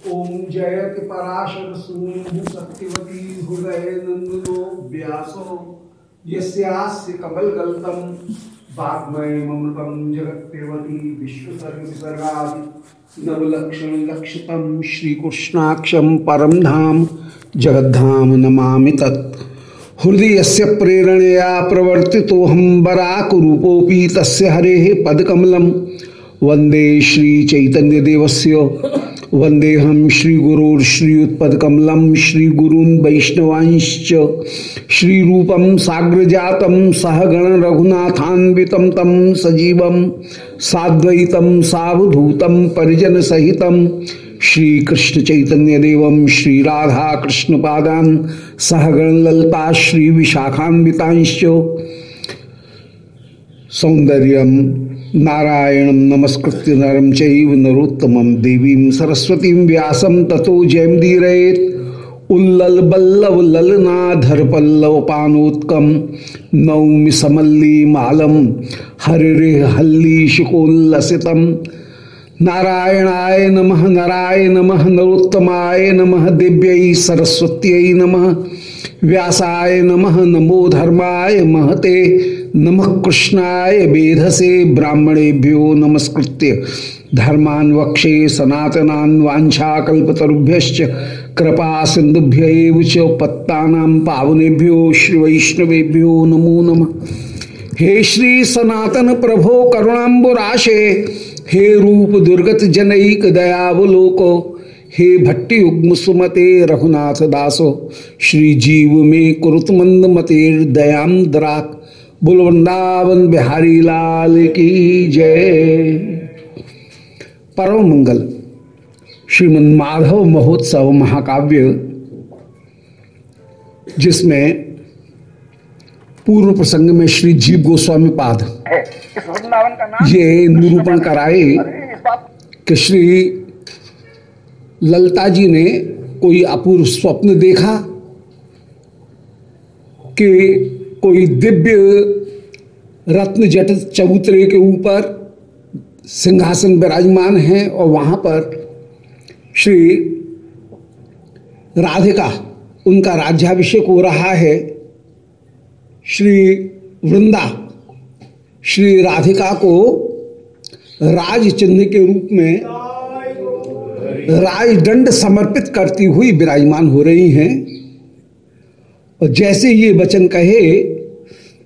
ओम जयति पराशर सूनु सत्यवती हृदय नंदनो व्यासो। यस्यास्य कमलगल्तम वाग्मय ममृतम जगत्पेवती विश्वसर्ग विसर्गादि नवलक्षण लक्षितम श्रीकृष्णाक्षम परम धाम जगद्धाम नमामि तत्। हृदय से प्रेरणया प्रवर्तितो हम बराकूपोपी तस्य हरे पदकमलम वंदे श्री चैतन्य देवस्य वंदे हम श्री गुरुर्श्रीयुत्पकमलम श्री गुरून वैष्णवांश्च। श्री रूपम साग्र जातम सहगण रघुनाथान्वित तम सजीव साद्वैतम सवधूतम परिजन सहित श्री कृष्ण चैतन्य देव श्री राधा कृष्ण पादान ललता श्री विशाखान्वितांश्च सौंदर्य नारायण नमस्कृत्य नरम चैव नरोत्तम देवी सरस्वती व्यास पल्लव पानोत्कम नौमि समल्ली मालम हरिरे हल्ली शिकोल्लसितम नारायणाय नमः, नाराय नमः, नरोत्तमाय नमः, दिव्य सरस्वत्यै नमः, व्यासाय नमः, नमो धर्माय महते। नमः कृष्णाय वेधसे ब्राह्मणेभ्यो नमस्कृत्य। धर्मान वक्षे सनातनान् वाछाकल्पतरुभ्य कृपा सिंधुभ्य पत्ता पावनेभ्यो श्री वैष्णवेभ्यो नमो नम। हे श्री सनातन प्रभो करुणाबुराशे हे रूप दुर्गत जनईक दयावलोको, हे भट्टी युग्म सुमते रघुनाथ दासो श्री जीव में कुरुत मंद मते दयाम दराक बुलवृंदावन बिहारी लाल की जय। परम मंगल श्रीमद माधव महोत्सव महाकाव्य जिसमें पूर्व प्रसंग में श्री जीव गोस्वामी पाद। ये निरूपण कराए कि श्री ललता जी ने कोई अपूर्व स्वप्न देखा कि कोई दिव्य रत्न जट चबूतरे के ऊपर सिंहासन विराजमान है और वहाँ पर श्री राधिका, उनका राज्याभिषेक हो रहा है। श्री वृंदा, श्री राधिका को राज चिन्ह के रूप में राजदंड समर्पित करती हुई विराजमान हो रही हैं। और जैसे ये वचन कहे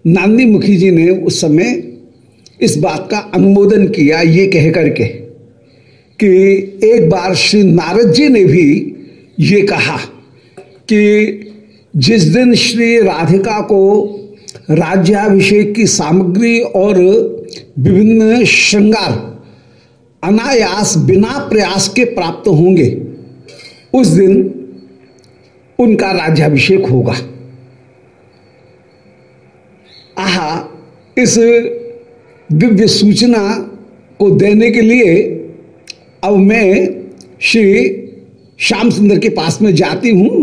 नांदी मुखी जी ने उस समय इस बात का अनुमोदन किया, ये कह करके कि एक बार श्री नारद जी ने भी ये कहा कि जिस दिन श्री राधिका को राज्याभिषेक की सामग्री और विभिन्न श्रृंगार अनायास, बिना प्रयास के प्राप्त होंगे, उस दिन उनका राज्याभिषेक होगा। आहा। इस दिव्य सूचना को देने के लिए अब मैं श्री श्याम सुंदर के पास में जाती हूँ।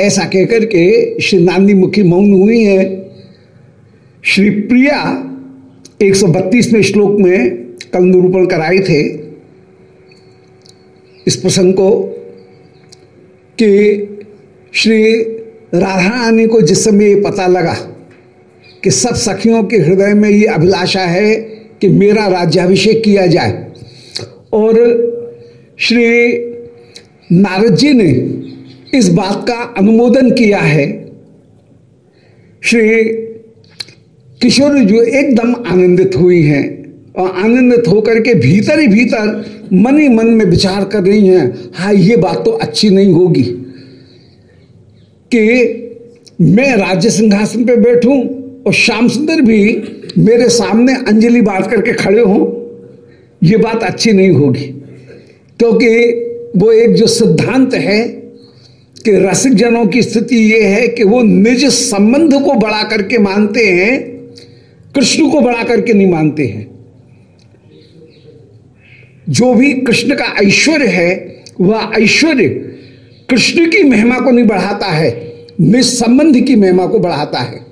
ऐसा कहकर के श्री नांदी मुखी मौन हुई है। श्री प्रिया 132 में श्लोक में कल निरूपण कराए थे। इस प्रसंग को कि श्री राधा रानी को जिस समय पता लगा कि सब सखियों के हृदय में ये अभिलाषा है कि मेरा राज्याभिषेक किया जाए। और श्री नारद जी ने इस बात का अनुमोदन किया है। श्री किशोर जो एकदम आनंदित हुई हैं और आनंदित होकर के भीतर ही भीतर मन ही मन में विचार कर रही हैं हाँ ये बात तो अच्छी नहीं होगी कि मैं राज्य सिंहासन पे बैठूं और श्याम सुंदर भी मेरे सामने अंजलि बाँध करके खड़े हों, ये बात अच्छी नहीं होगी। क्योंकि वो एक जो सिद्धांत है कि रसिक जनों की स्थिति ये है कि वो निज संबंध को बढ़ा करके मानते हैं, कृष्ण को बढ़ा करके नहीं मानते हैं। जो भी कृष्ण का ऐश्वर्य है, वह ऐश्वर्य कृष्ण की महिमा को नहीं बढ़ाता है, निज संबंध की महिमा को बढ़ाता है।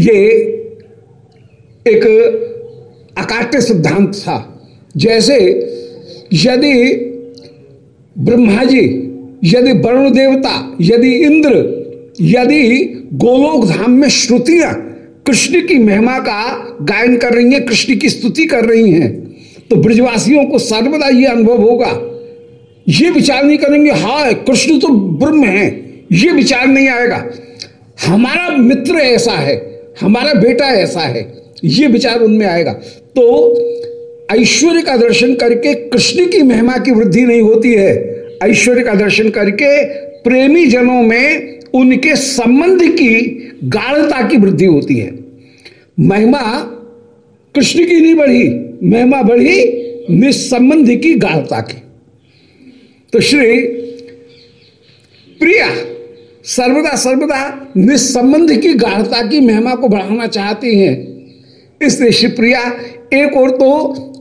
ये एक अकाट्य सिद्धांत था। जैसे यदि ब्रह्मा जी यदि वरुण देवता यदि इंद्र, यदि गोलोक धाम में श्रुतियाँ कृष्ण की महिमा का गायन कर रही हैं, कृष्ण की स्तुति कर रही हैं तो ब्रजवासियों को सर्वदा ये अनुभव होगा। ये विचार नहीं करेंगे हा कृष्ण तो ब्रह्म है, ये विचार नहीं आएगा। हमारा मित्र ऐसा है हमारा बेटा ऐसा है, ये विचार उनमें आएगा। तो ऐश्वर्य का दर्शन करके कृष्ण की महिमा की वृद्धि नहीं होती है। ऐश्वर्य का दर्शन करके प्रेमी जनों में उनके संबंध की गाढ़ता की वृद्धि होती है। महिमा कृष्ण की नहीं बढ़ी, महिमा बढ़ी निसंबंध की गाढ़ता की। तो श्री प्रिया सर्वदा सर्वदा निसंबंध की गाढ़ता की महिमा को बढ़ाना चाहती हैं। इसलिए शिवप्रिया एक और तो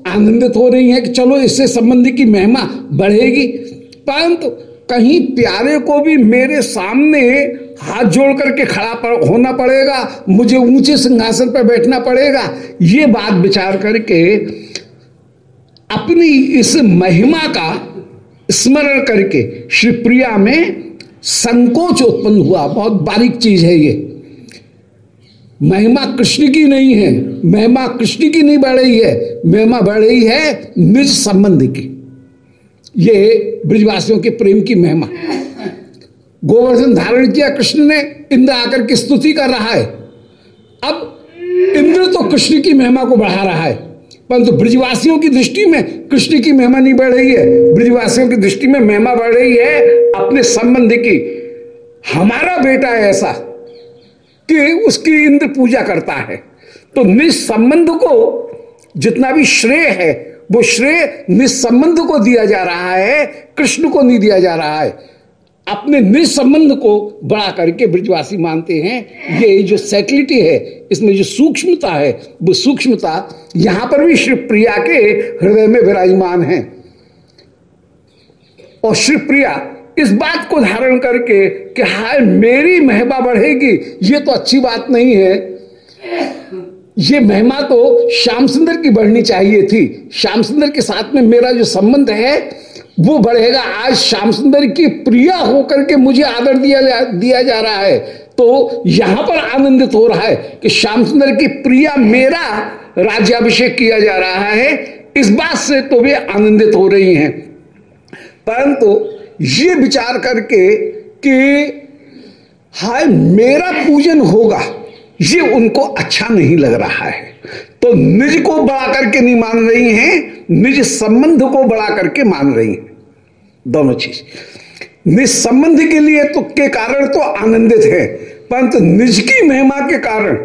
आनंदित हो रही है कि चलो इससे संबंध की महिमा बढ़ेगी। परंतु कहीं प्यारे को भी मेरे सामने हाथ जोड़ करके खड़ा पड़, होना पड़ेगा मुझे ऊँचे सिंहासन पर बैठना पड़ेगा। ये बात विचार करके अपनी इस महिमा का स्मरण करके श्री प्रिया में संकोच उत्पन्न हुआ। बहुत बारीक चीज़ है ये। महिमा कृष्ण की नहीं है। महिमा कृष्ण की नहीं बढ़ रही है। महिमा बढ़ रही है निज संबंध की। ये ब्रिजवासियों के प्रेम की महिमा। गोवर्धन धारण किया कृष्ण ने, इंद्र आकर की स्तुति कर रहा है। अब इंद्र तो कृष्ण की महिमा को बढ़ा रहा है। परंतु तो ब्रिजवासियों की दृष्टि में कृष्ण की महिमा नहीं बढ़ रही है। ब्रिजवासियों की दृष्टि में महिमा बढ़ रही है। अपने संबंध की, हमारा बेटा ऐसा कि उसकी इंद्र पूजा करता है। तो निसंबंध को जितना भी श्रेय है, वो श्रेय निसंबंध को दिया जा रहा है, कृष्ण को नहीं दिया जा रहा है। अपने निसंबंध को बड़ा करके ब्रजवासी मानते हैं। ये जो सेटलिटी है, इसमें जो सूक्ष्मता है, वो सूक्ष्मता यहाँ पर भी श्री प्रिया के हृदय में विराजमान है। और श्री प्रिया इस बात को धारण करके कि हाय, मेरी महिमा बढ़ेगी, ये तो अच्छी बात नहीं है। ये महिमा तो श्याम सुंदर की बढ़नी चाहिए थी। श्याम सुंदर के साथ में मेरा जो संबंध है वो बढ़ेगा। आज श्याम सुंदर की प्रिया होकर के मुझे आदर दिया जा, दिया जा रहा है। तो यहाँ पर आनंदित हो रहा है कि श्याम सुंदर की प्रिया मेरा राज्याभिषेक किया जा रहा है। इस बात से तो वे आनंदित हो रही हैं। परंतु ये विचार करके कि हाय मेरा पूजन होगा ये उनको अच्छा नहीं लग रहा है। तो निज को बढ़ा करके नहीं मान रही हैं निज संबंध को बढ़ा करके मान रही हैं। दोनों चीज़। निज संबंध के लिए तो के कारण तो आनंदित है, परंतु निज की महिमा के कारण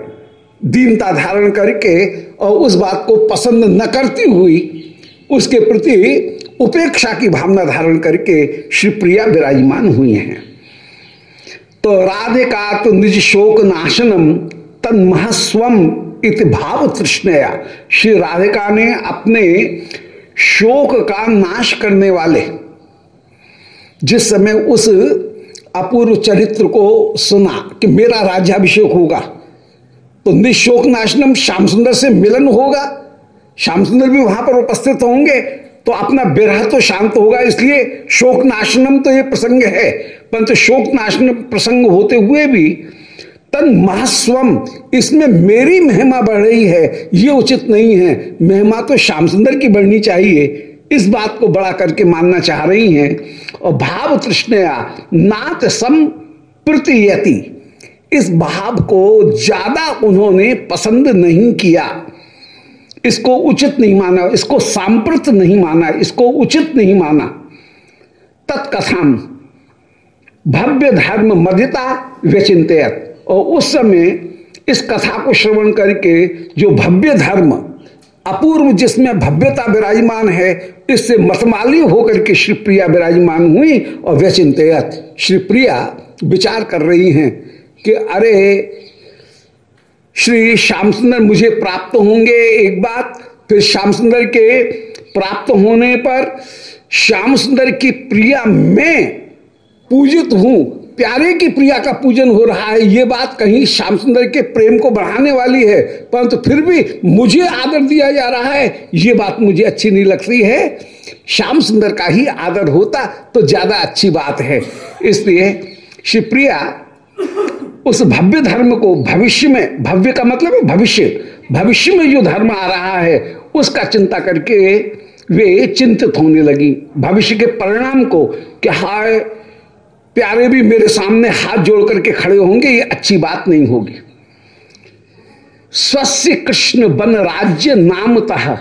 दीनता धारण करके और उस बात को पसंद न करती हुई उसके प्रति उपेक्षा की भावना धारण करके श्री प्रिया विराजमान हुई हैं। तो राधे का तो निज शोक नाशनम तन महस्वम इत भाव तृष्णया। श्री राधिका ने अपने शोक का नाश करने वाले, जिस समय उस अपूर्व चरित्र को सुना कि मेरा राज्याभिषेक होगा तो निशोक नाशनम श्याम सुंदर से मिलन होगा। श्याम सुंदर भी वहाँ पर उपस्थित होंगे तो अपना विरह तो शांत होगा, इसलिए शोक नाशनम तो ये प्रसंग है, परंतु शोक नाशन प्रसंग होते हुए भी तन महास्वम, इसमें मेरी महिमा बढ़ रही है, ये उचित नहीं है। महिमा तो श्याम सुंदर की बढ़नी चाहिए, इस बात को बड़ा करके मानना चाह रही हैं। और भाव तृष्णया नात सम प्रतियति। इस भाव को ज़्यादा उन्होंने पसंद नहीं किया। इसको उचित नहीं माना, इसको सांप्रत नहीं माना, इसको उचित नहीं माना। तत्कथाम, भव्य धर्म मध्यता व्यचिंत और उस समय इस कथा को श्रवण करके जो भव्य धर्म, अपूर्व जिसमें भव्यता विराजमान है, इससे मतमाली होकर के श्री प्रिया विराजमान हुई और व्यचिंत श्री प्रिया विचार कर रही हैं कि अरे, श्री श्याम सुंदर मुझे प्राप्त होंगे एक बात, फिर श्याम सुंदर के प्राप्त होने पर श्याम सुंदर की प्रिया में पूजित हूँ प्यारे की प्रिया का पूजन हो रहा है, ये बात कहीं श्याम सुंदर के प्रेम को बढ़ाने वाली है, परंतु तो फिर भी मुझे आदर दिया जा रहा है, ये बात मुझे अच्छी नहीं लगती है। श्याम सुंदर का ही आदर होता तो ज़्यादा अच्छी बात है। इसलिए शिवप्रिया उस भव्य धर्म को भविष्य में, भव्य का मतलब है भविष्य भविष्य में जो धर्म आ रहा है, उसका चिंता करके वे चिंतित होने लगी। भविष्य के परिणाम को कि हाय प्यारे भी मेरे सामने हाथ जोड़ करके खड़े होंगे, ये अच्छी बात नहीं होगी। स्वस्य कृष्ण बन राज्य नामतः,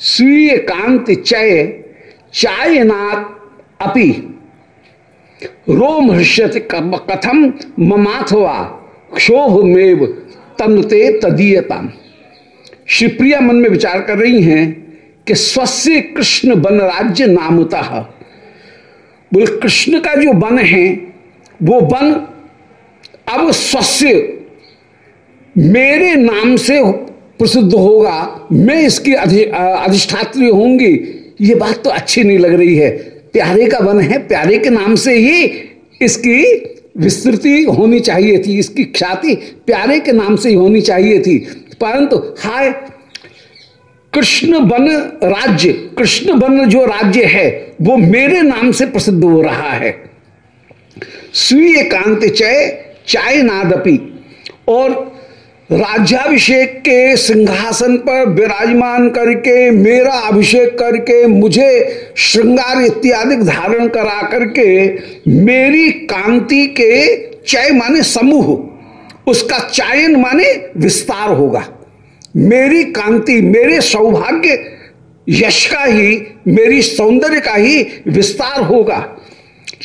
स्वीय कांत चय चायनाथ अपि। रोम हृष्यति कथम ममाथवा क्षोभ मेव तनते तदीयता शिवप्रिया मन में विचार कर रही हैं कि स्वस्य कृष्ण बन राज्य नामतः बोले कृष्ण का जो वन है, वो वन अब स्वस्य मेरे नाम से प्रसिद्ध होगा, मैं इसकी अधिष्ठात्री होंगी। ये बात तो अच्छी नहीं लग रही है। प्यारे का वन है, प्यारे के नाम से ही इसकी विस्तृति होनी चाहिए थी, इसकी ख्याति प्यारे के नाम से ही होनी चाहिए थी। परंतु, हाय कृष्ण वन राज्य, कृष्ण वन जो राज्य है, वो मेरे नाम से प्रसिद्ध हो रहा है। स्वीय कांति चय, चाय नादपी। और राज्याभिषेक के सिंहासन पर विराजमान करके, मेरा अभिषेक करके, मुझे श्रृंगार इत्यादि धारण करा करके, मेरी कांति के चय माने समूह, उसका चायन माने विस्तार होगा। मेरी कांति, मेरे सौभाग्य, यश का ही, मेरी सौंदर्य का ही विस्तार होगा।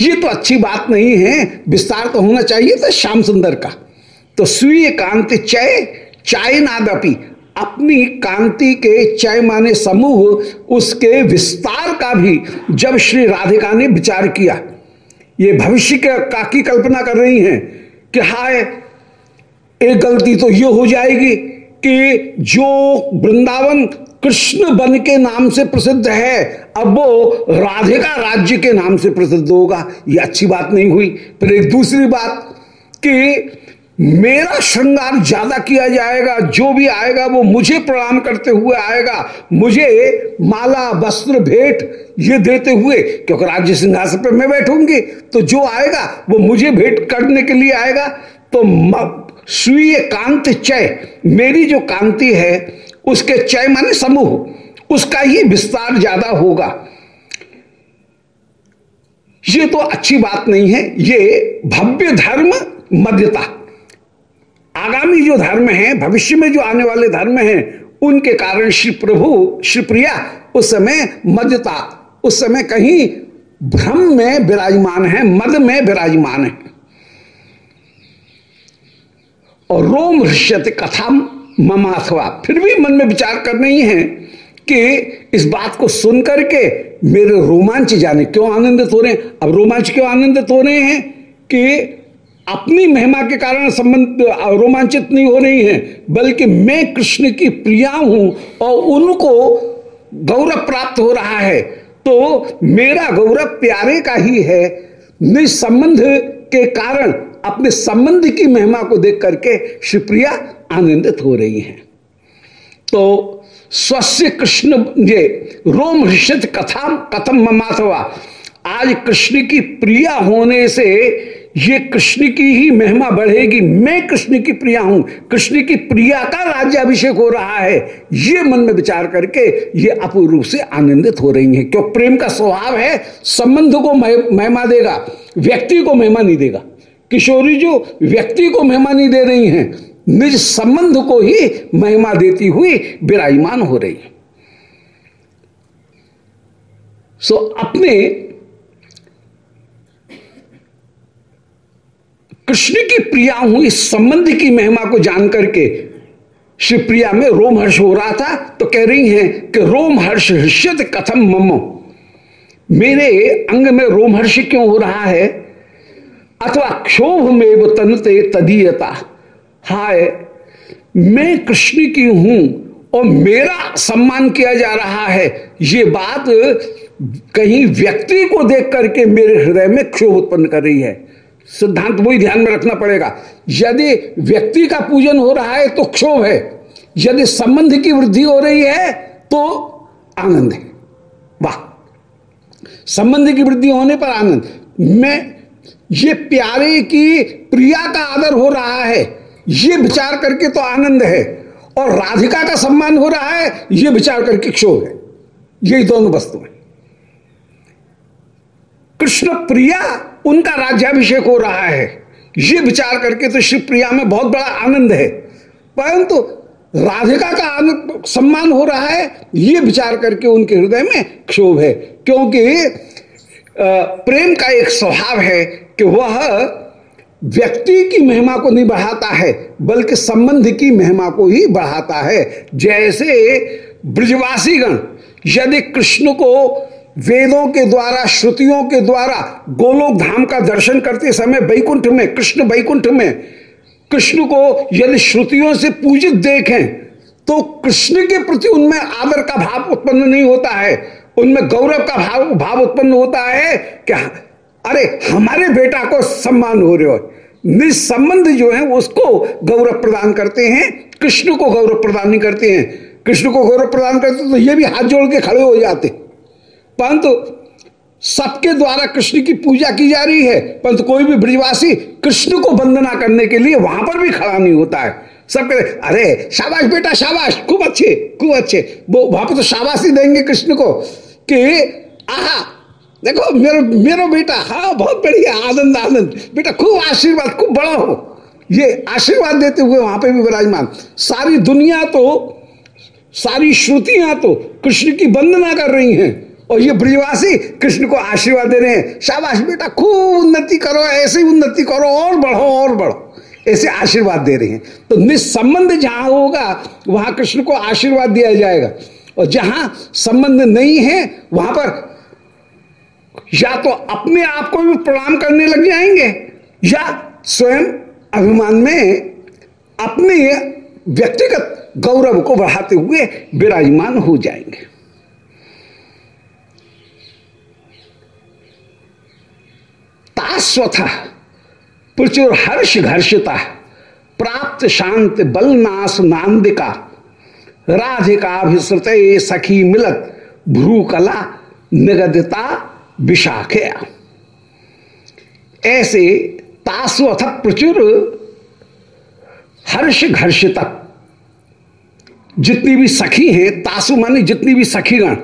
ये तो अच्छी बात नहीं है, विस्तार तो होना चाहिए था श्याम सुंदर का। तो स्वीय कांति चय, चाय नादपी, अपनी कांति के चय माने समूह, उसके विस्तार का भी जब श्री राधिका ने विचार किया। ये भविष्य के, का कल्पना कर रही हैं कि हाय, एक गलती तो ये हो जाएगी कि जो वृंदावन कृष्ण बन के नाम से प्रसिद्ध है, अब वो राधिका राज्य के नाम से प्रसिद्ध होगा। ये अच्छी बात नहीं हुई। फिर एक दूसरी बात कि मेरा श्रृंगार ज़्यादा किया जाएगा, जो भी आएगा वो मुझे प्रणाम करते हुए आएगा। मुझे माला, वस्त्र, भेंट ये देते हुए, क्योंकि राज्य सिंहासन पर मैं बैठूँगी तो जो आएगा वो मुझे भेंट करने के लिए आएगा। तो स्वीय कांत चय। मेरी जो कांति है, उसके चय माने समूह। उसका ही विस्तार ज़्यादा होगा। ये तो अच्छी बात नहीं है, ये भव्य धर्म मध्यता। आगामी जो धर्म है, भविष्य में जो आने वाले धर्म हैं, उनके कारण श्री प्रभु, श्री प्रिया, उस समय मध्यता, उस समय कहीं भ्रम में विराजमान है, मद में विराजमान है। और रोम ऋष्यत कथा ममाथवा फिर भी मन में विचार कर रही हैं कि इस बात को सुन करके मेरे रोमांच जाने। क्यों आनंदित हो रहे हैं? अब रोमांच क्यों आनंदित हो रहे हैं कि अपनी महिमा के कारण संबंध, रोमांचित नहीं हो रही हैं, बल्कि मैं कृष्ण की प्रिया हूँ और उनको गौरव प्राप्त हो रहा है। तो मेरा गौरव प्यारे का ही है। निसंबंध के कारण अपने संबंध की महिमा को देख करके शिवप्रिया आनंदित हो रही हैं। तो स्वस्य कृष्ण ये रोम ऋषित कथा कथम ममाथवा, आज कृष्ण की प्रिया होने से ये कृष्ण की ही महिमा बढ़ेगी। मैं कृष्ण की प्रिया हूँ। कृष्ण की प्रिया का राज्याभिषेक हो रहा है। ये मन में विचार करके ये अपूर्व रूप से आनंदित हो रही हैं। क्यों? प्रेम का स्वभाव है, संबंध को महिमा देगा, व्यक्ति को महिमा नहीं देगा। किशोरी जो व्यक्ति को महिमा नहीं दे रही हैं, निज संबंध को ही महिमा देती हुई विराजमान हो रही है। सो अपने कृष्ण की प्रिया हूँ इस संबंध की महिमा को जान करके श्री प्रिया में रोम हर्ष हो रहा था तो कह रही हैं कि रोम हर्ष हृष्यत कथम ममो। मेरे अंग में रोम हर्ष क्यों हो रहा है? अथवा क्षोभ में वो तनते तदीयता। हाय, मैं कृष्ण की हूँ और मेरा सम्मान किया जा रहा है। ये बात कहीं व्यक्ति को देख करके मेरे हृदय में क्षोभ उत्पन्न कर रही है। सिद्धांत वही ध्यान में रखना पड़ेगा। यदि व्यक्ति का पूजन हो रहा है तो क्षोभ है। यदि संबंध की वृद्धि हो रही है तो आनंद है। वाह। संबंध की वृद्धि होने पर आनंद। मैं ये प्यारे की प्रिया का आदर हो रहा है, ये विचार करके तो आनंद है, और राधिका का सम्मान हो रहा है, ये विचार करके क्षोभ है। यही दोनों वस्तु है। कृष्ण प्रिया, उनका राज्याभिषेक हो रहा है। ये विचार करके तो शिव प्रिया में बहुत बड़ा आनंद है। परंतु राधिका का सम्मान हो रहा है, ये विचार करके उनके हृदय में क्षोभ है, क्योंकि प्रेम का एक स्वभाव है कि वह व्यक्ति की महिमा को नहीं बढ़ाता है, बल्कि संबंध की महिमा को ही बढ़ाता है। जैसे ब्रजवासीगण, यदि कृष्ण को वेदों के द्वारा, श्रुतियों के द्वारा गोलोक धाम का दर्शन करते समय बैकुंठ में, कृष्ण बैकुंठ में, कृष्ण को यदि श्रुतियों से पूजित देखें तो कृष्ण के प्रति उनमें आदर का भाव उत्पन्न नहीं होता है। उनमें गौरव का भाव भाव उत्पन्न होता है क्या अरे, हमारे बेटा को सम्मान हो रहे हो। निसंबंध जो है, उसको गौरव प्रदान करते हैं, कृष्ण को गौरव प्रदान नहीं करते हैं। कृष्ण को गौरव प्रदान करते तो ये भी हाथ जोड़ के खड़े हो जाते। परंतु, सबके द्वारा कृष्ण की पूजा की जा रही है, परंतु कोई भी ब्रिजवासी कृष्ण को वंदना करने के लिए वहाँ पर भी खड़ा नहीं होता है। सब कहते अरे, शाबाश बेटा, शाबाश, खूब अच्छे खूब अच्छे। वो, वहाँ पर तो शाबाशी देंगे कृष्ण को। कि, आहा, देखो, मेरा मेरा बेटा हाँ बहुत बढ़िया, आनंद आनंद। बेटा, खूब आशीर्वाद, खूब बड़ा हो। ये आशीर्वाद देते हुए वहाँ पे भी विराजमान। सारी दुनिया तो सारी श्रुतियाँ तो कृष्ण की वंदना कर रही हैं। और ये ब्रिजवासी कृष्ण को आशीर्वाद दे रहे हैं। शाबाश, बेटा, खूब उन्नति करो, ऐसे उन्नति करो, और बढ़ो और बढ़ो। ऐसे आशीर्वाद दे रहे हैं। तो निसंबंध जहाँ होगा, वहाँ कृष्ण को आशीर्वाद दिया जाएगा। और जहाँ संबंध नहीं है, वहाँ पर या तो अपने आप को भी प्रणाम करने लग जाएँगे, या स्वयं अभिमान में अपने व्यक्तिगत गौरव को बढ़ाते हुए विराजमान हो जाएँगे। तास्वथ, प्रचुर हर्ष घर्षता प्राप्त शांत बलनाश नांदिका राधिकाभिश्रुत सखी मिलत भ्रू कला निगदता विशाखे। ऐसे तास्वथ प्रचुर हर्ष घर्षिता जितनी भी सखी हैं, तासु मानी जितनी भी सखीगण,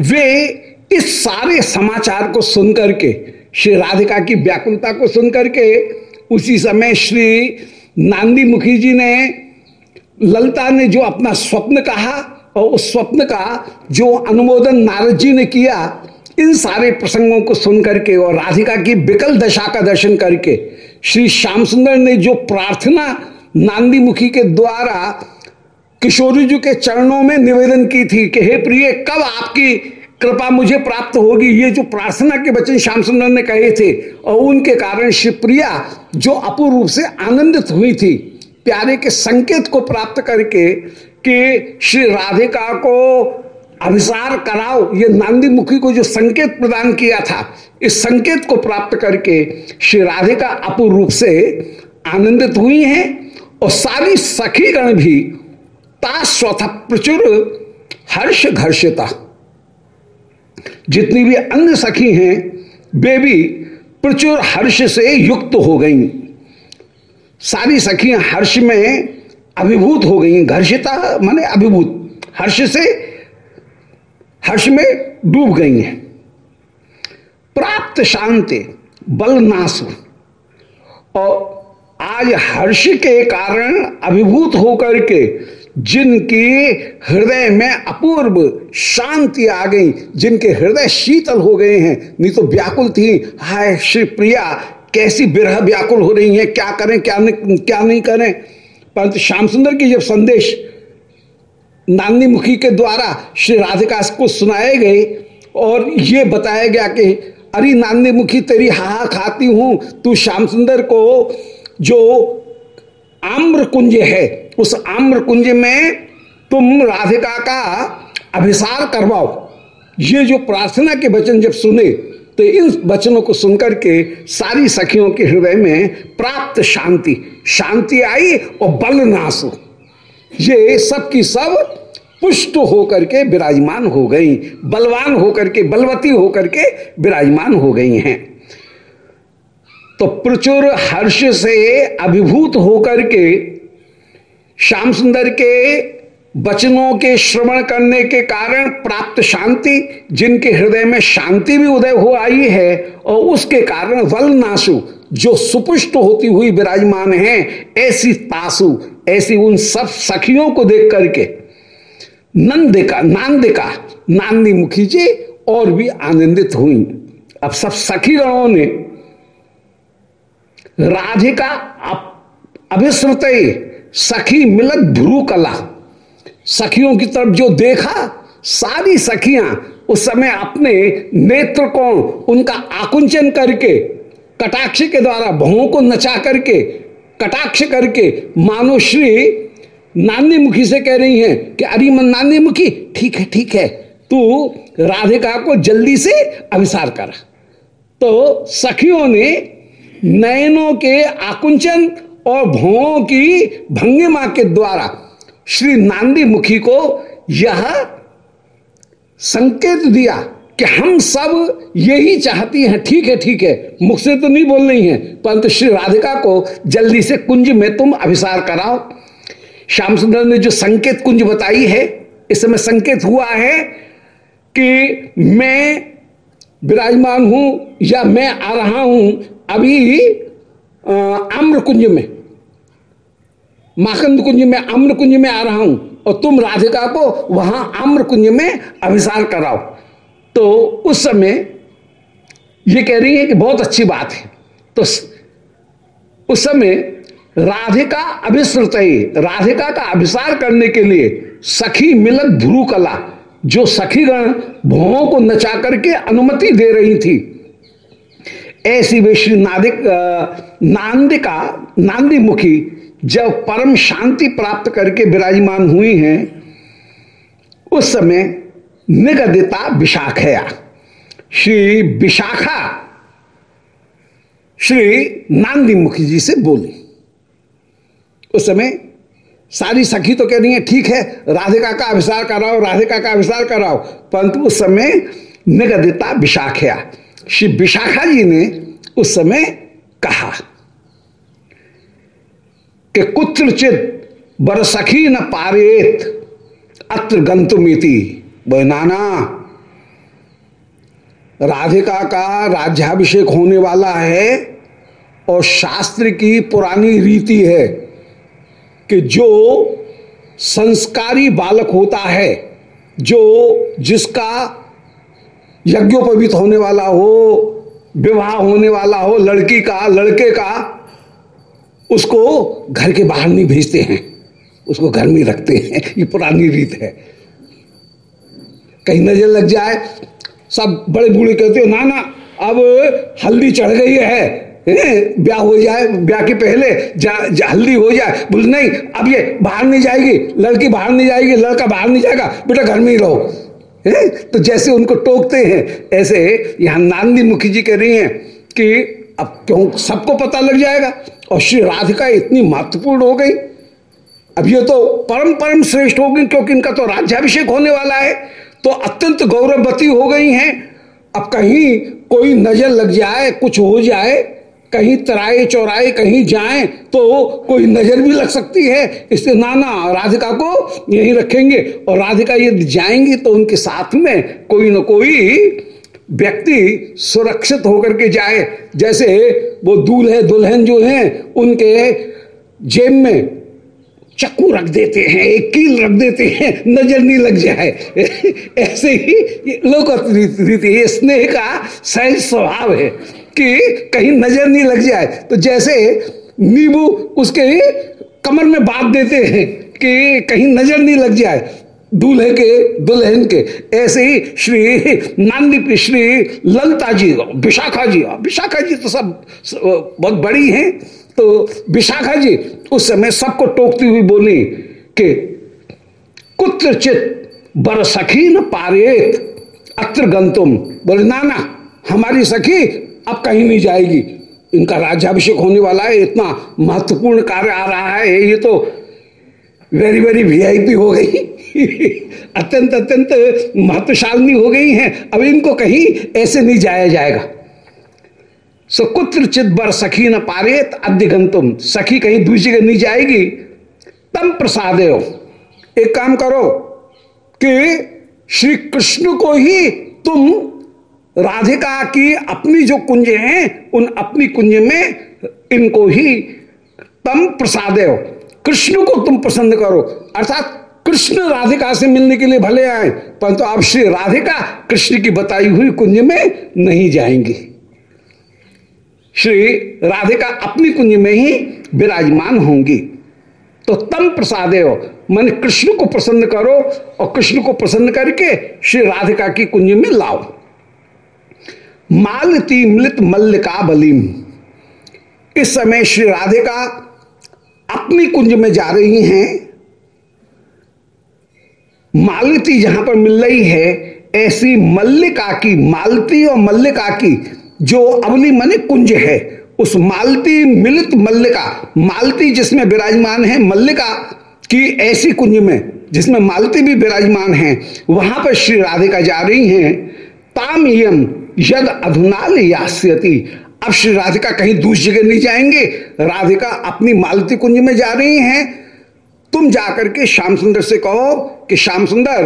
वे इस सारे समाचार को सुनकर के, श्री राधिका की व्याकुलता को सुनकर के, उसी समय श्री नांदी मुखी जी ने ललता ने जो अपना स्वप्न कहा और उस स्वप्न का जो अनुमोदन नारद जी ने किया, इन सारे प्रसंगों को सुन करके और राधिका की विकल दशा का दर्शन करके श्री श्याम सुंदर ने जो प्रार्थना नांदी मुखी के द्वारा किशोरी जी के चरणों में निवेदन की थी कि, हे प्रिय, कब आपकी कृपा मुझे प्राप्त होगी? ये जो प्रार्थना के वचन श्याम सुंदर ने कहे थे और उनके कारण शिवप्रिया जो अपूर्व से आनंदित हुई थी। प्यारे के संकेत को प्राप्त करके कि श्री राधिका को अभिसार कराओ। ये नांदी मुखी को जो संकेत प्रदान किया था, इस संकेत को प्राप्त करके श्री राधिका अपूर्व रूप से आनंदित हुई हैं और सारी सखीगण भी तास्वथ प्रचुर हर्ष घर्षिता। जितनी भी अन्य सखी हैं, वे भी प्रचुर हर्ष से युक्त हो गई। सारी सखियाँ हर्ष में अभिभूत हो गई घर्षिता माने अभिभूत। हर्ष से हर्ष में डूब गई हैं। प्राप्त शांति, बल बलनाश और आज हर्ष के कारण अभिभूत होकर के जिनके हृदय में अपूर्व शांति आ गई, जिनके हृदय शीतल हो गए हैं, नहीं तो व्याकुल थी। हाय श्री प्रिया कैसी बिरह व्याकुल हो रही है, क्या करें, क्या नहीं क्या नहीं करें। परंतु श्याम सुंदर की जब संदेश नानी मुखी के द्वारा श्री राधिका को सुनाए गए और ये बताया गया कि, अरे नानी मुखी, तेरी हा खाती हूँ। तू श्याम सुंदर को जो आम्र कुंज है, उस आम्र कुंज में तुम राधिका का अभिसार करवाओ। ये जो प्रार्थना के वचन जब सुने तो इन वचनों को सुनकर के सारी सखियों के हृदय में प्राप्त शांति शांति आई और बल नाश ये सब की सब पुष्ट होकर के विराजमान हो गई, बलवान होकर के, बलवती होकर के विराजमान हो गई हैं। तो प्रचुर हर्ष से अभिभूत होकर के श्याम सुंदर के वचनों के श्रवण करने के कारण प्राप्त शांति, जिनके हृदय में शांति भी उदय हो आई है, और उसके कारण वल नासु, जो सुपुष्ट होती हुई विराजमान है, ऐसी तासु, ऐसी उन सब सखियों को देख करके। नंदिका, नांदिका, नांदी मुखी जी, और भी आनंदित हुई। अब सब सखी गणों ने राधिका अभिश्रुत सखी मिलत भ्रू कला। सखियों की तरफ़ जो देखा, सारी सखियाँ उस समय अपने नेत्र को उनका आकुंचन करके, कटाक्ष के द्वारा भवों को नचा करके, कटाक्ष करके मानो श्री नानी मुखी से कह रही हैं कि, अरे मन नानी मुखी ठीक है ठीक है, तू राधिका को जल्दी से अभिसार कर। तो सखियों ने नयनों के आकुंचन और भवों की भंगिमा के द्वारा श्री नांदी मुखी को यह संकेत दिया कि हम सब यही चाहती हैं। ठीक है ठीक है। मुख से तो नहीं बोल रही हैं, परंतु श्री राधिका को जल्दी से कुंज में तुम अभिसार कराओ। श्याम सुंदर ने जो संकेत कुंज बताई है, इस समय संकेत हुआ है कि मैं विराजमान हूँ या मैं आ रहा हूँ अभी आम्र कुंज में। माखंद कुंज में आम्र कुंज में आ रहा हूँ और तुम राधिका को वहाँ आम्र कुंज में अभिसार कराओ। तो उस समय ये कह रही है कि बहुत अच्छी बात है। तो उस समय राधिका अभिश्रुत राधिका का अभिसार करने के लिए सखी मिलत ध्रुव कला, जो सखीगण भुवों को नचा करके अनुमति दे रही थी। ऐसी वे श्री नादिक नांदिका नांदी मुखी जब परम शांति प्राप्त करके विराजमान हुई हैं, उस समय निगदिता विशाखया श्री विशाखा, श्री नांदी मुखी जी से बोली। उस समय सारी सखी तो कह रही है, ठीक है, राधिका का अभिसार कराओ, राधिका का अभिसार कराओ। परंतु उस समय निगदिता विशाखया श्री विशाखा जी ने उस समय कहा कि कुत्रचित बरसखी न पारेत, अत्र गंतुमिति नाना राधिका का राज्याभिषेक होने वाला है और शास्त्र की पुरानी रीति है कि जो संस्कारी बालक होता है, जो जिसका यज्ञोपवीत होने वाला हो, विवाह होने वाला हो, लड़की का, लड़के का उसको घर के बाहर नहीं भेजते हैं। उसको घर में रखते हैं। ये पुरानी रीत है। कहीं नज़र लग जाए सब बड़े बूढ़े कहते हो ना ना अब हल्दी चढ़ गई है? ब्याह हो जाए ब्याह के पहले जा, जा हल्दी हो जाए। बोले नहीं अब ये बाहर नहीं जाएगी। लड़की बाहर नहीं जाएगी लड़का बाहर नहीं जाएगा। बेटा घर में ही रहो। है? तो जैसे उनको टोकते हैं ऐसे यहाँ नांदी मुखी जी कह रही हैं कि अब क्यों सबको पता लग जाएगा? और श्री राधिका इतनी महत्वपूर्ण हो गई। अब ये तो परम परम श्रेष्ठ हो गई क्योंकि इनका तो राज्याभिषेक होने वाला है तो अत्यंत गौरववती हो गई हैं। अब कहीं कोई नज़र लग जाए, कुछ हो जाए, कहीं तराए चौराए कहीं जाए तो कोई नज़र भी लग सकती है। इससे नाना राधिका को यहीं रखेंगे, और राधिका यदि जाएँगी तो उनके साथ में कोई ना कोई व्यक्ति सुरक्षित होकर के जाए। जैसे वो दूल्हे दुल्हन जो हैं, उनके जेब में चक्कू रख देते हैं, एक कील रख देते हैं, नज़र नहीं लग जाए। ऐसे ही लोक स्नेह का सहज स्वभाव है कि कहीं नज़र नहीं लग जाए। तो जैसे नींबू उसके कमर में बाँध देते हैं कि कहीं नज़र नहीं लग जाए दूल्हे के, दुल्हन के। ऐसे ही श्री नांदी श्री ललता जी, विशाखा जी। विशाखा जी तो सब, बहुत बड़ी हैं। तो विशाखा जी, उस समय सबको टोकती हुई बोली कि, कुत्रचित बर सखी न पारेत, अत्र गंतुम बोले, ना ना, हमारी सखी अब कहीं नहीं जाएगी। इनका राज्याभिषेक होने वाला है, इतना महत्वपूर्ण कार्य आ रहा है, ये तो वेरी वेरी वीआईपी हो गई। अत्यंत अत्यंत महत्वशालिनी हो गई हैं। अब इनको कहीं ऐसे नहीं जाया जाएगा। सो कुत्र चित बर सखी न पारेत, अद्यगंतुम। सखी कहीं दूसरी जगह नहीं जाएगी। तम प्रसाद एक काम करो कि श्री कृष्ण को ही तुम राधिका की अपनी जो कुंज हैं, उन अपनी कुंज में इनको ही तम प्रसाद कृष्ण को तुम पसंद करो। अर्थात कृष्ण राधिका से मिलने के लिए भले आए, परंतु अब श्री राधिका कृष्ण की बताई हुई कुंज में नहीं जाएँगी। श्री राधिका अपनी कुंज में ही विराजमान होंगी। तो तम प्रसादे हो, मन कृष्ण को प्रसन्न करो और कृष्ण को प्रसन्न करके श्री राधिका की कुंज में लाओ। मालती मृत मल्लिका बलिम इस समय श्री राधिका अपनी कुंज में जा रही हैं। मालती जहाँ पर मिल रही है, ऐसी मल्लिका की, मालती और मल्लिका की जो अवली मने कुंज है, उस मालती मिलित मल्लिका, मालती जिसमें विराजमान है, मल्लिका की ऐसी कुंज में, जिसमें मालती भी विराजमान है, वहाँ पर श्री राधिका जा रही हैं। ताम यम यद अधुनाल यास्यति अब श्री राधिका कहीं दूसरी जगह नहीं जाएँगे। राधिका अपनी मालती कुंज में जा रही हैं। तुम जाकर के श्याम सुंदर से कहो कि श्याम सुंदर,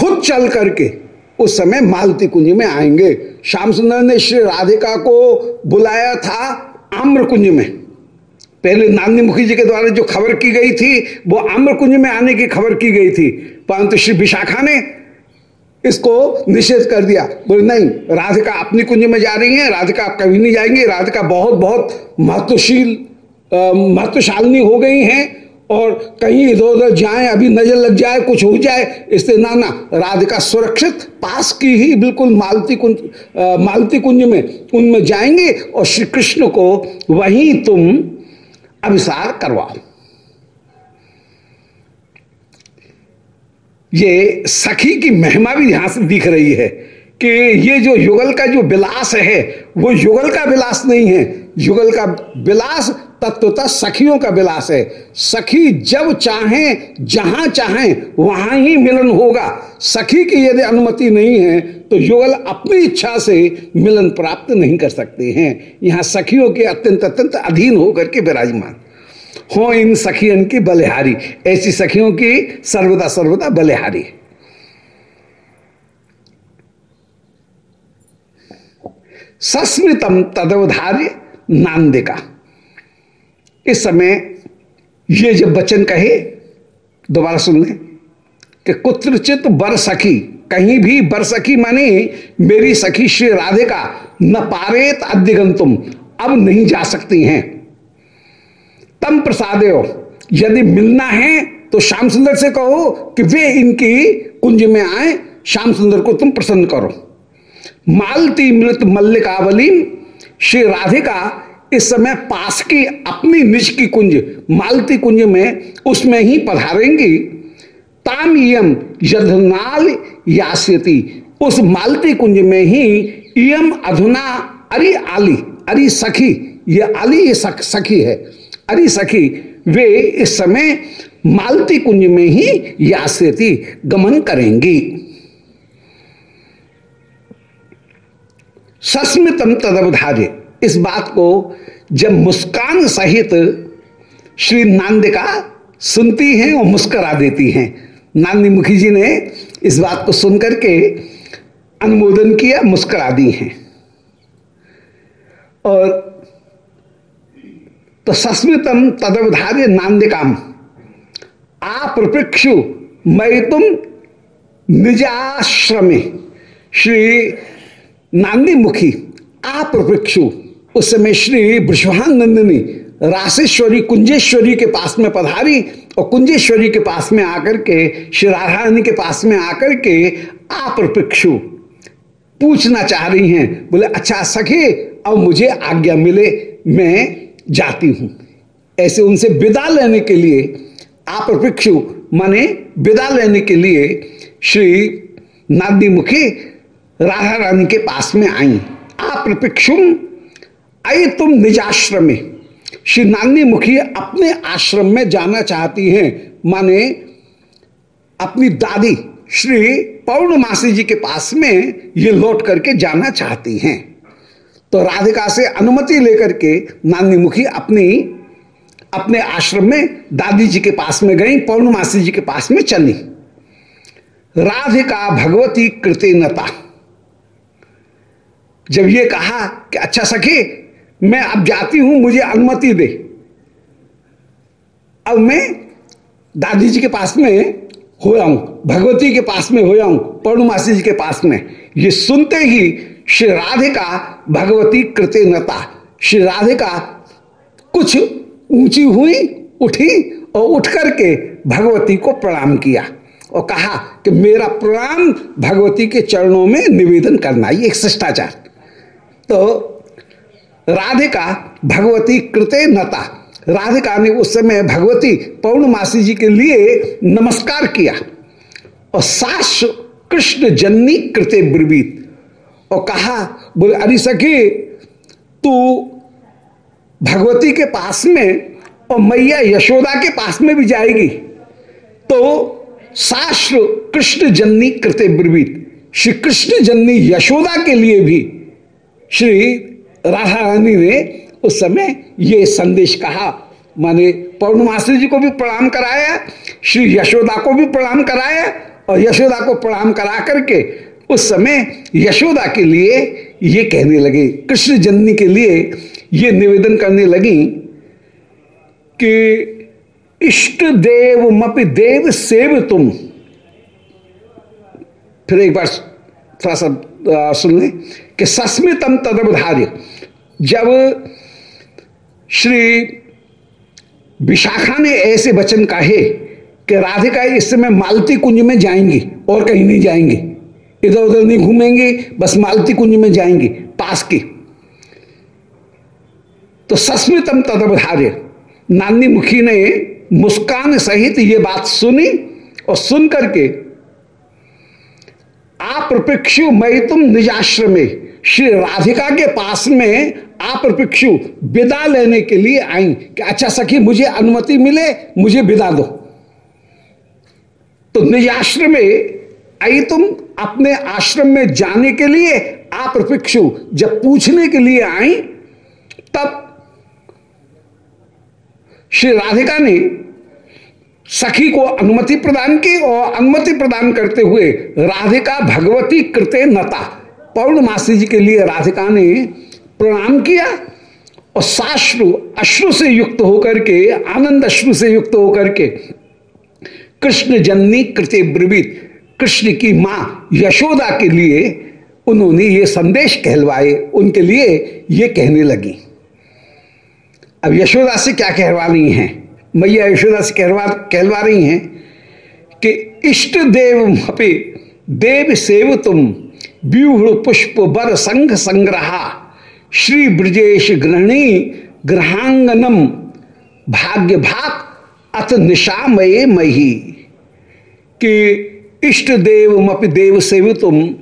खुद चल करके उस समय मालती कुंज में आएँगे। श्याम सुंदर ने श्री राधिका को बुलाया था आम्र कुंज में। पहले नानी मुखी जी के द्वारा जो खबर की गई थी, वो आम्र कुंज में आने की खबर की गई थी। परंतु श्री विशाखा ने इसको निषेध कर दिया। बोले, नहीं, राधिका अपनी कुंज में जा रही है, राधिका आप कभी नहीं जाएँगे, राधिका बहुत बहुत महत्वशील महत्वशालिनी हो गई हैं और कहीं इधर उधर जाए, अभी नज़र लग जाए, कुछ हो जाए, इससे ना ना राधिका सुरक्षित पास की ही बिल्कुल मालती कुंज मालती कुंज में, उनमें जाएँगे और श्री कृष्ण को वहीं तुम अभिसार करवाओ। ये सखी की महिमा भी यहाँ से दिख रही है कि ये जो युगल का जो विलास है, वो युगल का विलास नहीं है। युगल का विलास तत्वतः सखियों का विलास है। सखी जब चाहें, जहाँ चाहें, वहाँ ही मिलन होगा। सखी की यदि अनुमति नहीं है तो युगल अपनी इच्छा से मिलन प्राप्त नहीं कर सकते हैं। यहाँ सखियों के अत्यंत अत्यंत अधीन होकर के विराजमान। हो इन सखियन की बलिहारी। ऐसी सखियों की सर्वदा सर्वदा बलिहारी। सस्मृतम तदवधार्य नांदिका। इस समय ये जब वचन कहे, दोबारा सुन लें, कि कुत्रचित बर सखी, कहीं भी बर सखी माने, मेरी सखी श्री राधे का न पारेत अद्यगंतुम, अब नहीं जा सकती हैं। तम प्रसादे यदि मिलना है तो श्याम सुंदर से कहो कि वे इनकी कुंज में आए श्याम सुंदर को तुम प्रसन्न करो। मालती मृत मल्लिकावली श्री राधिका इस समय पास की अपनी निज की कुंज मालती कुंज में उसमें ही पधारेंगी। ताम यम यधनाल यास्यति उस मालती कुंज में ही इम अधुना अरि आली अरि सखी ये आली ये सख, सखी है। अरि सखी, वे इस समय मालती कुंज में ही यास्यति गमन करेंगी। सस्मितम तदवधार्य इस बात को जब मुस्कान सहित श्री नांदिका सुनती हैं और मुस्करा देती हैं। नांदी मुखी जी ने इस बात को सुनकर के अनुमोदन किया, मुस्करा दी हैं। और तो सस्मितम तदवधार्य नांदिकाम। प्रपृक्षु मैं तुम निजाश्रमे। श्री नांदी मुखी प्रपृक्षु उस समय श्री नंदिनी राशेश्वरी, कुंजेश्वरी के पास में पधारी और कुंजेश्वरी के पास में आकर के, श्री राधारानी के पास में आकर के आप प्रक्षु पूछना चाह रही हैं, बोले अच्छा सखे, अब मुझे आज्ञा मिले, मैं जाती हूँ। ऐसे उनसे विदा लेने के लिए आप प्रक्षु माने विदा लेने के लिए श्री नादी मुखी राधा रानी के पास में आई। आप्रपिक्षुम आई तुम निजाश्रम। में श्री नानी मुखी अपने आश्रम में जाना चाहती हैं, माने अपनी दादी श्री पौर्णमासी जी के पास में ये लौट करके जाना चाहती हैं। तो राधिका से अनुमति लेकर के नानी मुखी अपनी, अपने आश्रम में दादी जी के पास में गई, पौर्णमासी जी के पास में चली। राधिका भगवती कृतनता। जब ये कहा कि अच्छा सखी, मैं अब जाती हूँ, मुझे अनुमति दे। अब मैं दादी जी के पास में हो जाऊँ भगवती के पास में हो जाऊँ पौर्णमासी जी के पास में। ये सुनते ही श्री राधिका भगवती कृतज्ञता श्री राधिका कुछ ऊँची हुई उठी और उठ करके भगवती को प्रणाम किया और कहा कि मेरा प्रणाम भगवती के चरणों में निवेदन करना, ये एक शिष्टाचार। तो राधिका भगवती कृते नता राधिका ने उस समय भगवती पौर्णमासी जी के लिए नमस्कार किया। और सास कृष्ण जन्नी कृते ब्रवीत। और कहा, बोले अरे सखी, तू भगवती के पास में और मैया यशोदा के पास में भी जाएगी। तो शास्त्र कृष्ण जननी कृते ब्रवीत। श्री कृष्ण जननी यशोदा के लिए भी श्री राधा रानी ने उस समय ये संदेश कहा। माने पौर्णमासी जी को भी प्रणाम कराया, श्री यशोदा को भी प्रणाम कराया और यशोदा को प्रणाम करा करके उस समय यशोदा के लिए ये कहने लगे, कृष्ण जननी के लिए ये निवेदन करने लगी कि इष्ट देव मपि देव सेव तुम। फिर एक बार थोड़ा सा सुन लें कि सस्मितम तदवधार्य जब श्री विशाखा ने ऐसे वचन कहे कि राधिका इस समय मालती कुंज में जाएँगी और कहीं नहीं जाएँगी। इधर उधर नहीं घूमेंगे, बस मालती कुंज में जाएँगी, पास की। तो सस्मितम तदवधार्य नानी मुखी ने मुस्कान सहित ये बात सुनी और सुन करके आप प्रपिक्षु मई तुम निजाश्रम में श्री राधिका के पास में आप प्रपिक्षु विदा लेने के लिए आई कि अच्छा सखी, मुझे अनुमति मिले, मुझे विदा दो। तो निज आश्रम में आई तुम अपने आश्रम में जाने के लिए आप प्रपिक्षु जब पूछने के लिए आई, तब श्री राधिका ने सखी को अनुमति प्रदान की और अनुमति प्रदान करते हुए राधिका भगवती कृते नता, पौर्णमासी जी के लिए राधिका ने प्रणाम किया और साश्रु अश्रु से युक्त होकर के, आनंद अश्रु से युक्त होकर के, कृष्ण जननी कृत्य ब्रवीत, कृष्ण की माँ यशोदा के लिए उन्होंने ये संदेश कहलवाए, उनके लिए ये कहने लगी। अब यशोदा से क्या कहवा रही हैं? मैया यशोदा से कहवा कहलवा रही हैं कि इष्ट देव मपे देव सेव तुम व्यूह पुष्प बर संघ संग्रहा। श्री ब्रजेश ग्रहणी ग्रहांगनम भाग्य भाग अथ निशामय मही। कि इष्ट देव मप देव सेव तुम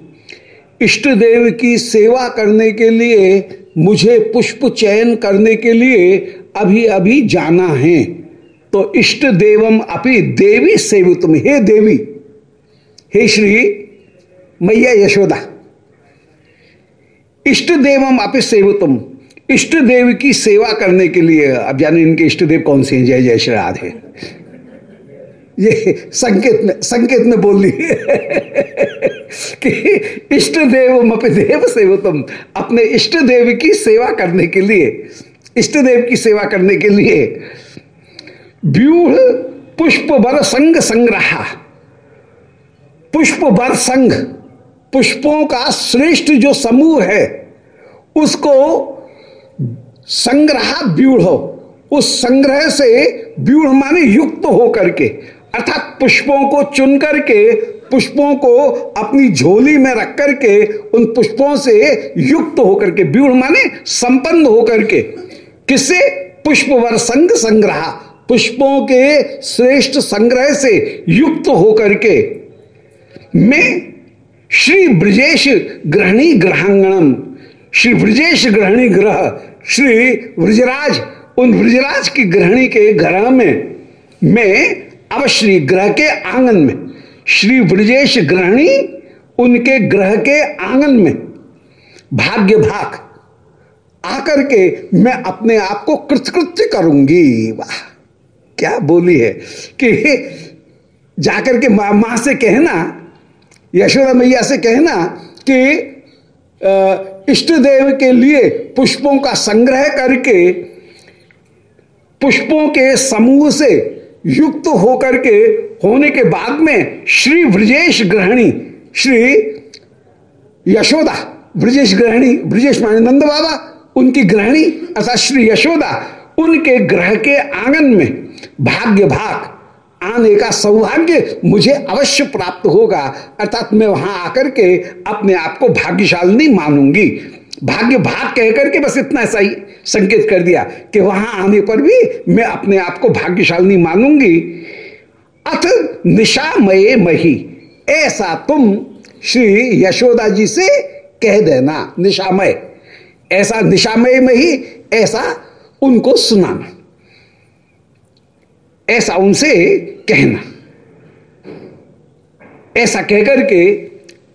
इष्ट देव की सेवा करने के लिए, मुझे पुष्प चयन करने के लिए अभी अभी जाना है। तो इष्ट देवम अपि देवी सेव तुम हे देवी, हे श्री, मैया यशोदा। इष्ट देवम अपि सेव तुम इष्ट देव की सेवा करने के लिए, अब जाने इनके इष्ट देव कौन से हैं? जय जय श्री राधे। ये संकेत में संकेत में बोल ली कि इष्ट देव मप देव सेव तुम अपने इष्ट देव की सेवा करने के लिए इष्ट देव की सेवा करने के लिए व्यूह पुष्प बर संग संग्रह। पुष्प बर संघ पुष्पों का श्रेष्ठ जो समूह है, उसको संग्रह व्यूढ़ उस संग्रह से व्यूढ़ माने युक्त हो करके अर्थात पुष्पों को चुन करके, पुष्पों को अपनी झोली में रख करके, उन पुष्पों से युक्त होकर के व्यूढ़ माने संपन्न होकर के। किससे पुष्पवर संग संग्रह। पुष्पों के श्रेष्ठ संग्रह से युक्त होकर के। मैं श्री ब्रजेश ग्रहणी ग्रहांगणम। श्री ब्रजेश ग्रहणी ग्रह, श्री ब्रजराज, उन ब्रजराज की ग्रहणी के ग्रह में में अवश्य ग्रह के आँगन में, श्री ब्रजेश ग्रहणी उनके ग्रह के आँगन में, भाग्य भाग, आकर के मैं अपने आप को कृतकृत्य करूँगी। वाह, क्या बोली है कि जाकर के मा से कहना यशोदा मैया से कहना कि इष्ट देव के लिए पुष्पों का संग्रह करके, पुष्पों के समूह से युक्त होकर के, होने के बाद में श्री ब्रजेश ग्रहणी, श्री यशोदा, ब्रजेश ग्रहणी, ब्रजेश माने नंद बाबा, उनकी ग्रहणी अर्थात श्री यशोदा, उनके ग्रह के आँगन में भाग्य भाग आने का सौभाग्य मुझे अवश्य प्राप्त होगा। अर्थात मैं वहाँ आकर के अपने आप को भाग्यशाली मानूँगी। भाग्य भाग कह करके बस इतना सही संकेत कर दिया कि वहाँ आने पर भी मैं अपने आप को भाग्यशाली मानूँगी। अथ निशामय मही, ऐसा तुम श्री यशोदा जी से कह देना, निशामय। ऐसा निशामय में ही ऐसा उनको सुनाना। ऐसा उनसे कहना। ऐसा कहकर के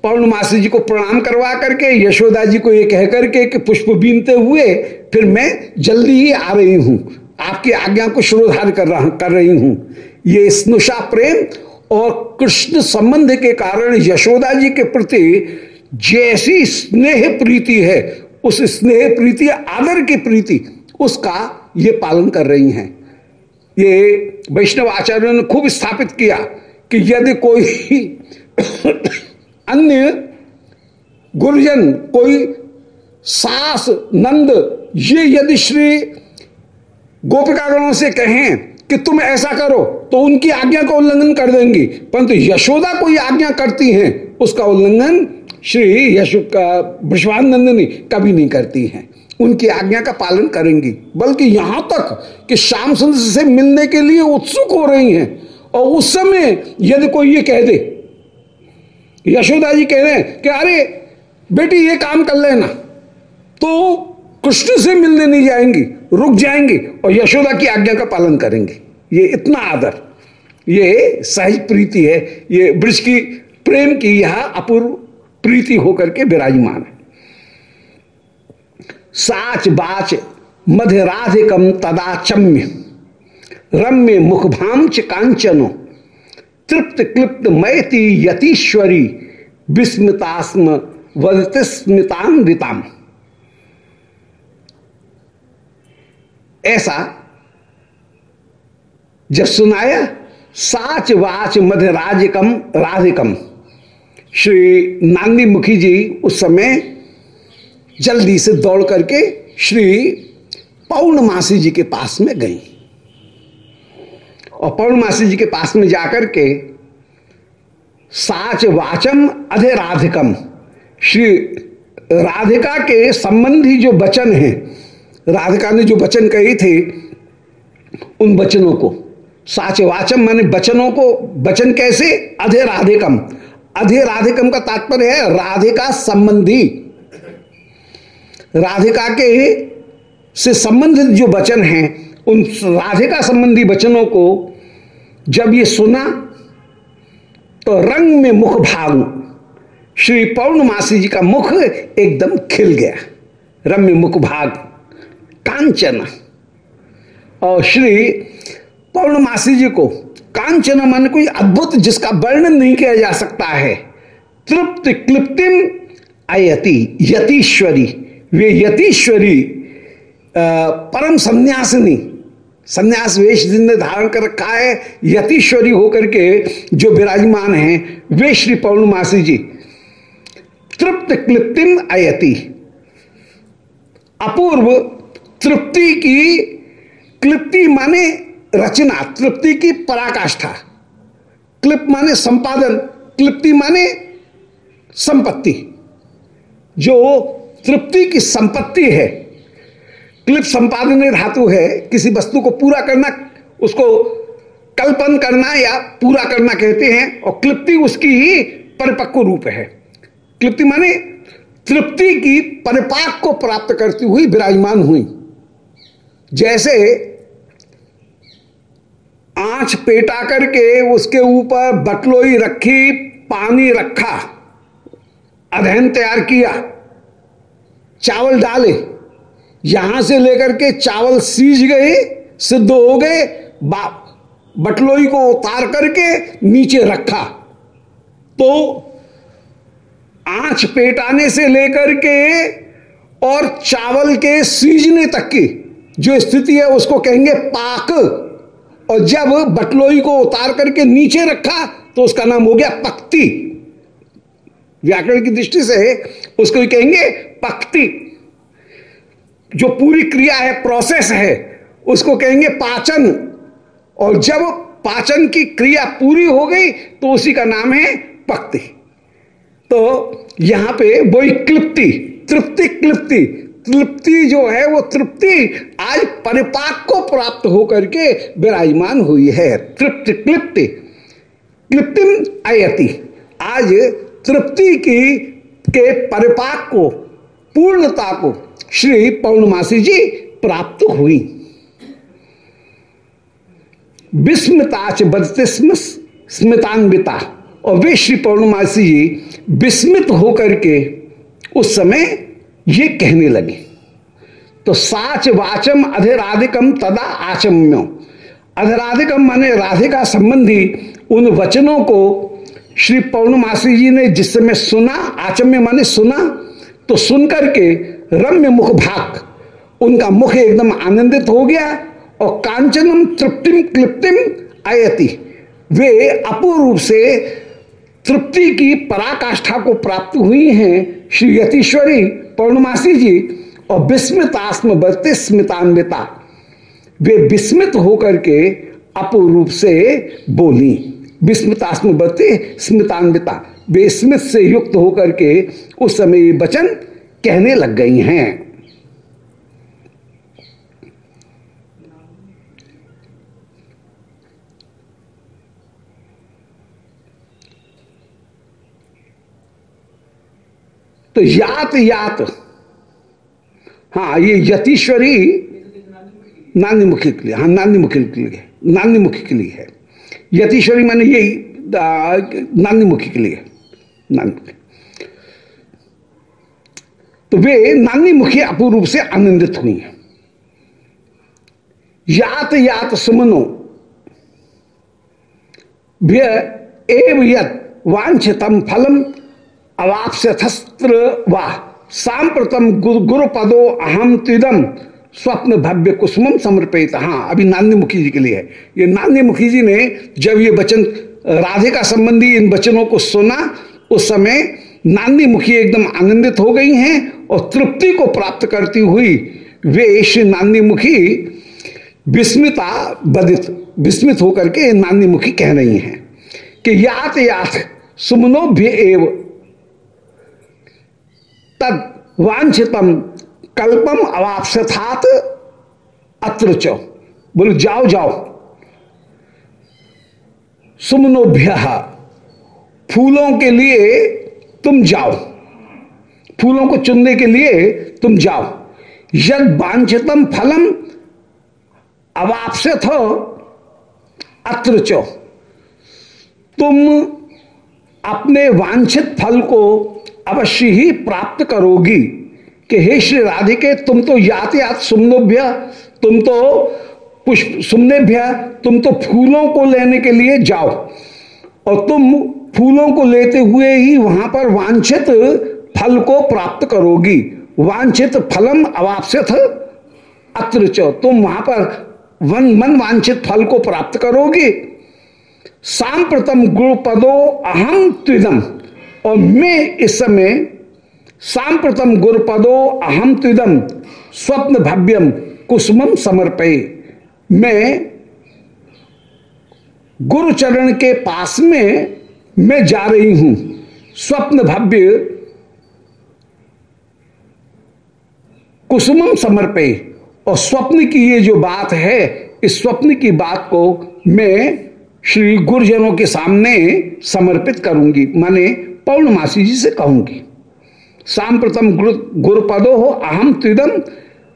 पौर्णमासी जी को प्रणाम करवा करके, यशोदा जी को ये कह करके कि पुष्प बीनते हुए फिर मैं जल्दी ही आ रही हूँ। आपकी आज्ञा को श्रोधार कर रहा कर रही हूँ। ये स्नुषा प्रेम और कृष्ण संबंध के कारण यशोदा जी के प्रति जैसी स्नेह प्रीति है, उस स्नेह प्रीति, आदर की प्रीति, उसका ये पालन कर रही हैं। ये वैष्णव आचार्यों ने खूब स्थापित किया कि यदि कोई अन्य गुरुजन, कोई सास नंद, ये यदि श्री गोपिकागणों से कहें कि तुम ऐसा करो तो उनकी आज्ञा का उल्लंघन कर देंगी। परंतु यशोदा कोई आज्ञा करती हैं, उसका उल्लंघन श्री यशो विश्वानंदनी कभी नहीं करती हैं। उनकी आज्ञा का पालन करेंगी। बल्कि यहाँ तक कि श्याम सुंदर से मिलने के लिए उत्सुक हो रही हैं और उस समय यदि कोई ये कह दे, यशोदा जी कह रहे हैं कि अरे, बेटी ये काम कर लेना तो कृष्ण से मिलने नहीं जाएँगी, रुक जाएँगी और यशोदा की आज्ञा का पालन करेंगे। ये इतना आदर, ये सहज प्रीति है, ये ब्रज की प्रेम की यह अपूर्व प्रीति होकर के विराजमान है। साच बाच मध्यराधिकम तदाचम्य रम्य मुखभाम च कांचनो तृप्त क्लिप्त मैती यतीश्वरी विस्मितास्म वदतिस्मितान्विताम। ऐसा जब सुनाया साच वाच मध्य राजिकम राधिकम श्री नांदी मुखी जी उस समय जल्दी से दौड़ करके श्री पौर्णमासी जी के पास में गई। और पौर्णमासी जी के पास में जाकर के साच वाचम अधे राधिकम, श्री राधिका के संबंधी जो वचन हैं, राधिका ने जो वचन कही थे, उन वचनों को, साच वाचम माने वचनों को, वचन कैसे? अधे राधिकम। अधे राधिकम का तात्पर्य है राधिका संबंधी। राधिका के से संबंधित जो वचन हैं, उन राधिका संबंधी वचनों को जब ये सुना तो रंग में मुख भाग। श्री पौर्णमासी जी का मुख एकदम खिल गया। रम्य मुख भाग, कांचन। और श्री पौर्णमासी जी को कांचन मन कोई अद्भुत जिसका वर्णन नहीं किया जा सकता है। तृप्त क्लिप्तिम अयति यतीश्वरी। वे यतीश्वरी परम संन्यासिनी संन्यास वेश धारण कर रखा है, यतीश्वरी होकर के जो विराजमान हैं, वे श्री पौर्णमासी जी। तृप्त क्लिप्तिम अयति। अपूर्व तृप्ति की, क्लिप्ति माने रचना, तृप्ति की पराकाष्ठा। क्लिप माने संपादन, क्लिप्ति माने संपत्ति। जो तृप्ति की संपत्ति है। क्लिप संपादन धातु है, किसी वस्तु को पूरा करना, उसको कल्पन करना या पूरा करना कहते हैं, और क्लिप्ति उसकी ही परिपक्व रूप है। क्लिप्ति माने तृप्ति की परिपाक को प्राप्त करती हुई विराजमान हुई। जैसे आँच पेटा करके उसके ऊपर बटलोई रखी, पानी रखा, अध्ययन तैयार किया। चावल डाले। यहाँ से लेकर के चावल सीज गए, सिद्ध हो गए बाप बटलोई को उतार करके नीचे रखा। तो आँच पेटाने से लेकर के और चावल के सीजने तक की जो स्थिति है, उसको कहेंगे पाक। और जब बटलोई को उतार करके नीचे रखा तो उसका नाम हो गया पक्ति। व्याकरण की दृष्टि से उसको भी कहेंगे पक्ति। जो पूरी क्रिया है प्रोसेस है, उसको कहेंगे पाचन। और जब पाचन की क्रिया पूरी हो गई तो उसी का नाम है पक्ति। तो यहाँ पे वही क्लिप्ति, तृप्ति क्लिप्ति। तृप्ति जो है, वो तृप्ति आज परिपाक को प्राप्त होकर के विराजमान हुई है। तृप्ति क्लिप्ति। क्लिप्तिम आयति। आज तृप्ति की, के परिपाक को, पूर्णता को श्री पौर्णमासी जी प्राप्त हुई। विस्मताच बदते स्मितान्विता। और वे श्री पौर्णमासी जी विस्मित होकर के उस समय ये कहने लगे तो साच वाचम अधिराधिकम तदा आचम्यो। अधिराधिकम माने राधिका संबंधी उन वचनों को श्री पौर्णमासी जी ने जिस समय सुना आचम्य माने सुना तो सुनकर के रम्य मुख भाग, उनका मुख एकदम आनंदित हो गया और कांचनम तृप्तिम क्लिप्तिम आयति। वे अपूर्व रूप से तृप्ति की पराकाष्ठा को प्राप्त हुई हैं श्री यतीश्वरी पौर्णमासी जी और विस्मितास्म बरते स्मितान्विता। वे विस्मित होकर के अपूर्व रूप से बोली। विस्मितास्म बरते स्मितान्विता वे स्मित से युक्त होकर के उस समय वचन कहने लग गई हैं। तो यात यात हाँ ये यतीश्वरी नानी मुखी के लिए हाँ नानी मुखी के लिए, नानी मुखी के लिए है। यतीश्वरी माने यही नान्य मुखी के लिए नान्य तो वे नानी मुखी अपूर्व रूप से आनंदित हुई हैं। यात यात सुमनो। एव यत वांछितम फलम अवाप्स्यथस्त्र वाह। सांप्रतम गुरु पदो अहम तिदम स्वप्न भव्य कुसुमम समर्पित हाँ अभी नान्य मुखी जी के लिए है। ये नान्य मुखी जी ने जब ये वचन राधे का संबंधी इन वचनों को सुना, उस समय नान्य मुखी एकदम आनंदित हो गई हैं और तृप्ति को प्राप्त करती हुई वे श्री नान्य मुखी विस्मिता बदित विस्मित होकर के नान्य मुखी कह रही हैं कि यात सुमनो भी एव। तद वांछितम कल्पम अवापसथात अत्र चो। बोलो, जाओ जाओ। सुमनोभ्य, फूलों के लिए तुम जाओ। फूलों को चुनने के लिए तुम जाओ। यद वांछितम फलम अवापसित हो अत्र चो। तुम अपने वांछित फल को अवश्य ही प्राप्त करोगी। कि हे श्री राधिके, तुम तो यात यात सुमनोभ्य, तुम तो पुष्प सुमनेभ्य, तुम तो फूलों को लेने के लिए जाओ। और तुम फूलों को लेते हुए ही वहाँ पर वांछित फल को प्राप्त करोगी। वांछित फलम अवापसित अत्र तुम वहाँ पर वन मन वांछित फल को प्राप्त करोगे। सांप्रतम गुरु पदो अहम त्विदम। और मैं इस समय सांप्रतम गुरुपदो अहम तुदम स्वप्न भव्यम कुसुमम समर्पय मैं गुरुचरण के पास में मैं जा रही हूँ। स्वप्न भव्य कुसुमम समर्पय और स्वप्न की ये जो बात है, इस स्वप्न की बात को मैं श्री गुरुजनों के सामने समर्पित करूँगी। माने पौर्णमासी जी से कहूँगी। सांप्रतम गुरुपदो हो अहम त्रिदम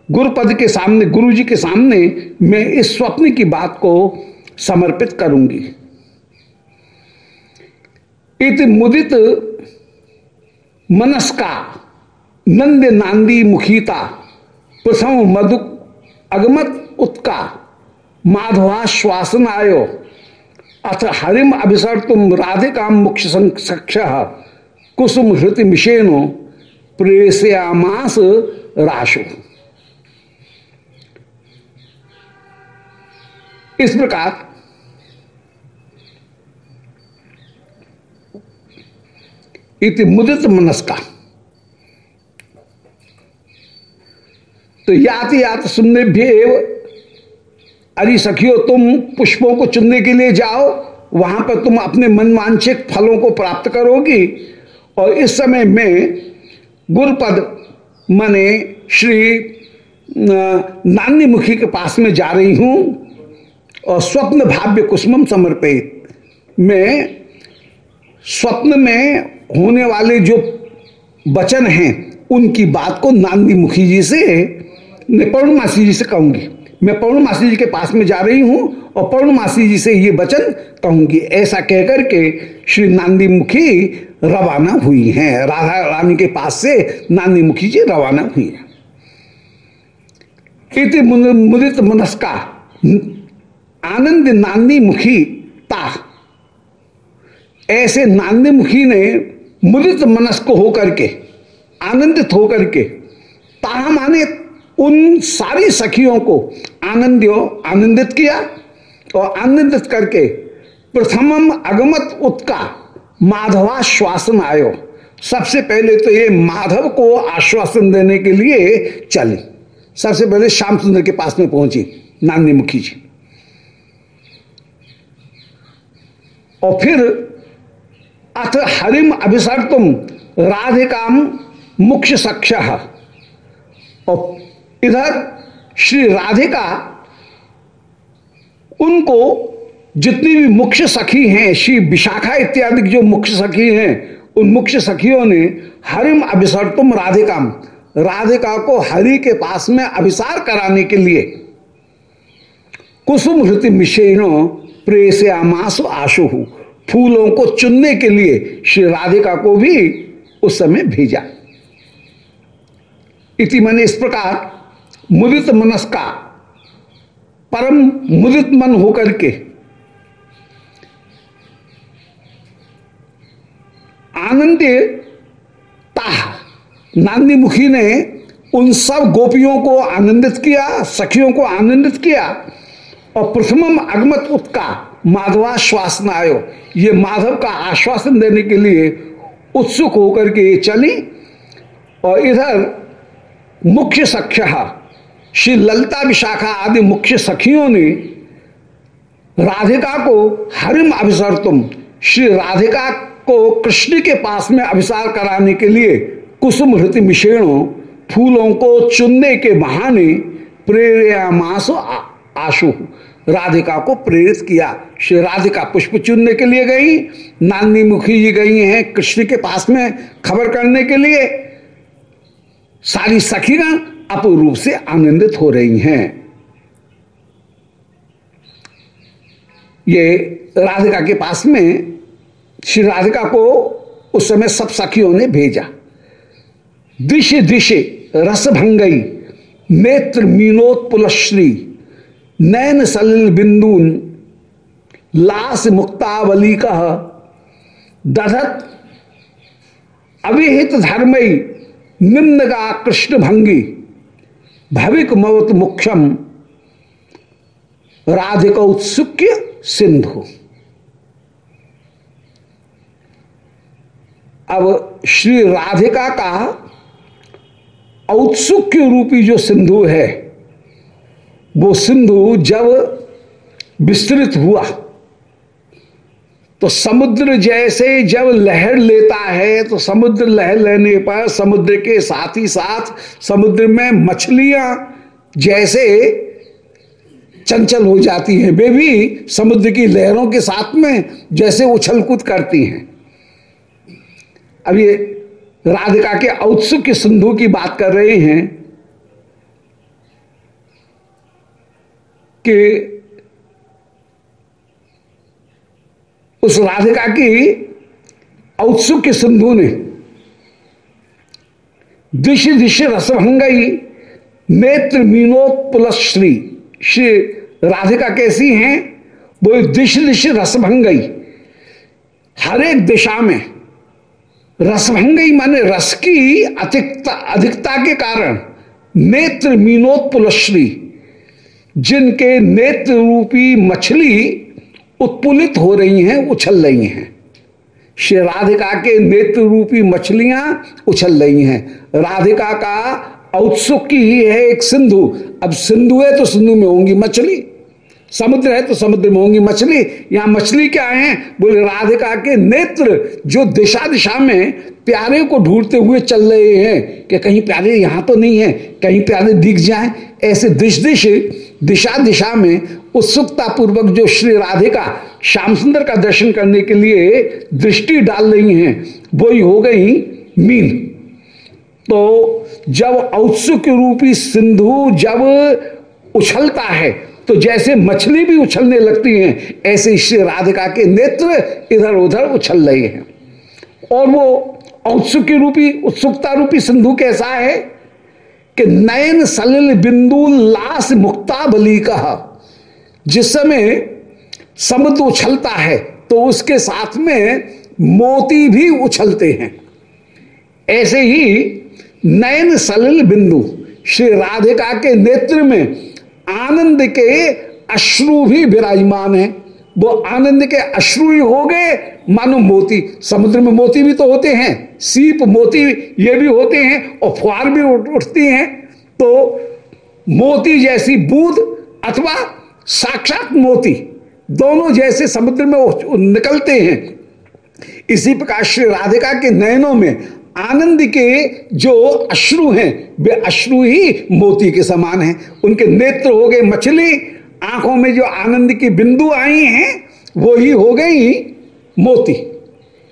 गुरुपद के सामने गुरु जी के सामने मैं इस स्वप्न की बात को समर्पित करूँगी। इत मुदित मनस्का नंद नांदी मुखीता प्रथम मधु अगमत उत्का माधवाश्वासन आयो। अथ हरिम अभिसर तुम राधिका मुख्य सक्ष कुसुम हृति मिशेनो प्रेसयामास राशु। इस प्रकार इति मुदित मनस्का। तो यात यात सुनने भी अरे सखियो, तुम पुष्पों को चुनने के लिए जाओ, वहाँ पर तुम अपने मनवांछित फलों को प्राप्त करोगी, और इस समय मैं गुरुपद मने श्री नान्य मुखी के पास में जा रही हूँ और स्वप्न भाव्य कुसुमम समर्पित। मैं स्वप्न में होने वाले जो वचन हैं, उनकी बात को नांदी मुखी जी से पौर्णमासी जी से कहूँगी। मैं पौर्णमासी जी के पास में जा रही हूँ और पौर्णमासी जी से ये वचन कहूँगी। ऐसा कहकर के श्री नांदी मुखी रवाना हुई हैं। राधा रानी के पास से नानी मुखी जी रवाना हुई है। इति मुदित मनस्का, आनंद नांदी मुखी ता। ऐसे नांदी मुखी ने मुदित मनस्क होकर के आनंदित होकर के ता माने उन सारी सखियों को आनंदियो, आनंदित किया और आनंदित करके प्रथमम अगमत उत्का माधवाश्वासन आयो। सबसे पहले तो ये माधव को आश्वासन देने के लिए चली। सबसे पहले श्याम सुंदर के पास में पहुँची, नानी मुखी जी। और फिर अथ हरिम अभिसर तुम राधिकाम मुख्य सक्ष और इधर श्री राधिका उनको जितनी भी मुख्य सखी हैं, श्री विशाखा इत्यादि जो मुख्य सखी हैं, उन मुख्य सखियों ने हरिम अभिसर तुम राधिकाम, राधिका को हरि के पास में अभिसार कराने के लिए कुसुम हृति मिशेनो प्रेस आमासु आशु फूलों को चुनने के लिए श्री राधिका को भी उस समय भेजा। इति मन इस प्रकार, मुदित मनस्का, परम मुदित मन होकर के आनंदे नांदी मुखी ने उन सब गोपियों को आनंदित किया, सखियों को आनंदित किया और प्रथमम अगमत उत्का माधवाश्वासन आयो। ये माधव का आश्वासन देने के लिए उत्सुक होकर के ये चली और इधर मुख्य सख्य श्री ललिता विशाखा आदि मुख्य सखियों ने राधिका को हरिम अभिसर तुम। श्री राधिका को कृष्ण के पास में अभिसार कराने के लिए कुसुम हृति मिशेणों फूलों को चुनने के बहाने प्रेरयामास आशु, राधिका को प्रेरित किया। श्री राधिका पुष्प चुनने के लिए गई, नानी मुखी जी गई हैं कृष्ण के पास में खबर करने के लिए। सारी सखीगण अपूर्व से आनंदित हो रही हैं। ये राधिका के पास में श्री राधिका को उस समय सब सखियों ने भेजा। दिशे दिशे रस भंगई नेत्र मीनोत्पुलश्री नैन सलिल बिंदुन, लास मुक्तावली कह, दधत अविहित धर्मई, निम्नगा कृष्ण भंगी भविक मवत मुख्यम राधिक उत्सुक्य सिंधु। अब श्री राधिका का औत्सुक्य रूपी जो सिंधु है, वो सिंधु जब विस्तृत हुआ तो समुद्र जैसे जब लहर लेता है तो समुद्र लहर लेने पर समुद्र के साथ ही साथ समुद्र में मछलियाँ जैसे चंचल हो जाती हैं। वे भी समुद्र की लहरों के साथ में जैसे उछल कूद करती हैं। अब ये राधिका के औत्सुक्य सिंधु की बात कर रहे हैं कि उस राधिका की औत्सुक्य सिंधु ने दिश दिश रसभंगई नेत्र मीनोत्पुलश्री श्री राधिका कैसी हैं? वो दिश दिश रसभंगई हर एक दिशा में रसभंगई माने रस की अधिकता अधिकता के कारण नेत्र मीनोत्पुलश्री, जिनके नेत्र रूपी मछली उत्पुलित हो रही हैं, उछल रही हैं। श्री राधिका के नेत्र रूपी मछलियाँ उछल रही हैं। राधिका का औत्सुक ही है एक सिंधु। अब सिंधु है तो सिंधु में होंगी मछली। समुद्र है तो समुद्र में होंगी मछली। यहाँ मछली क्या है? बोले, राधिका के नेत्र जो दिशा दिशा में प्यारे को ढूंढते हुए चल रहे हैं कि कहीं प्यारे यहाँ तो नहीं है, कहीं प्यारे दिख जाए। ऐसे दिश दिश दिशा दिशा में उत्सुकता पूर्वक जो श्री राधिका श्याम सुंदर का दर्शन करने के लिए दृष्टि डाल रही हैं, वही हो गई मीन। तो जब औत्सुक रूपी सिंधु जब उछलता है तो जैसे मछली भी उछलने लगती हैं, ऐसे श्री राधिका के नेत्र इधर उधर उछल रहे हैं। और वो औत्सुक रूपी, उत्सुकता रूपी सिंधु कैसा है कि नयन सलिल बिंदु लास मुक्ता बली कहा। जिस समय समुद्र उछलता है तो उसके साथ में मोती भी उछलते हैं। ऐसे ही नयन सलिल बिंदु श्री राधिका के नेत्र में आनंद के अश्रु भी विराजमान है। वो आनंद के अश्रु ही हो गए, मानो मोती। समुद्र में मोती भी तो होते हैं, सीप, मोती ये भी होते हैं और फुहार भी उठती हैं। तो मोती जैसी बूंद अथवा साक्षात मोती, दोनों जैसे समुद्र में निकलते हैं। इसी प्रकार श्री राधिका के नयनों में आनंद के जो अश्रु हैं, वे अश्रु ही मोती के समान हैं। उनके नेत्र हो गए मछली, आँखों में जो आनंद की बिंदु आई हैं, वो ही हो गई मोती।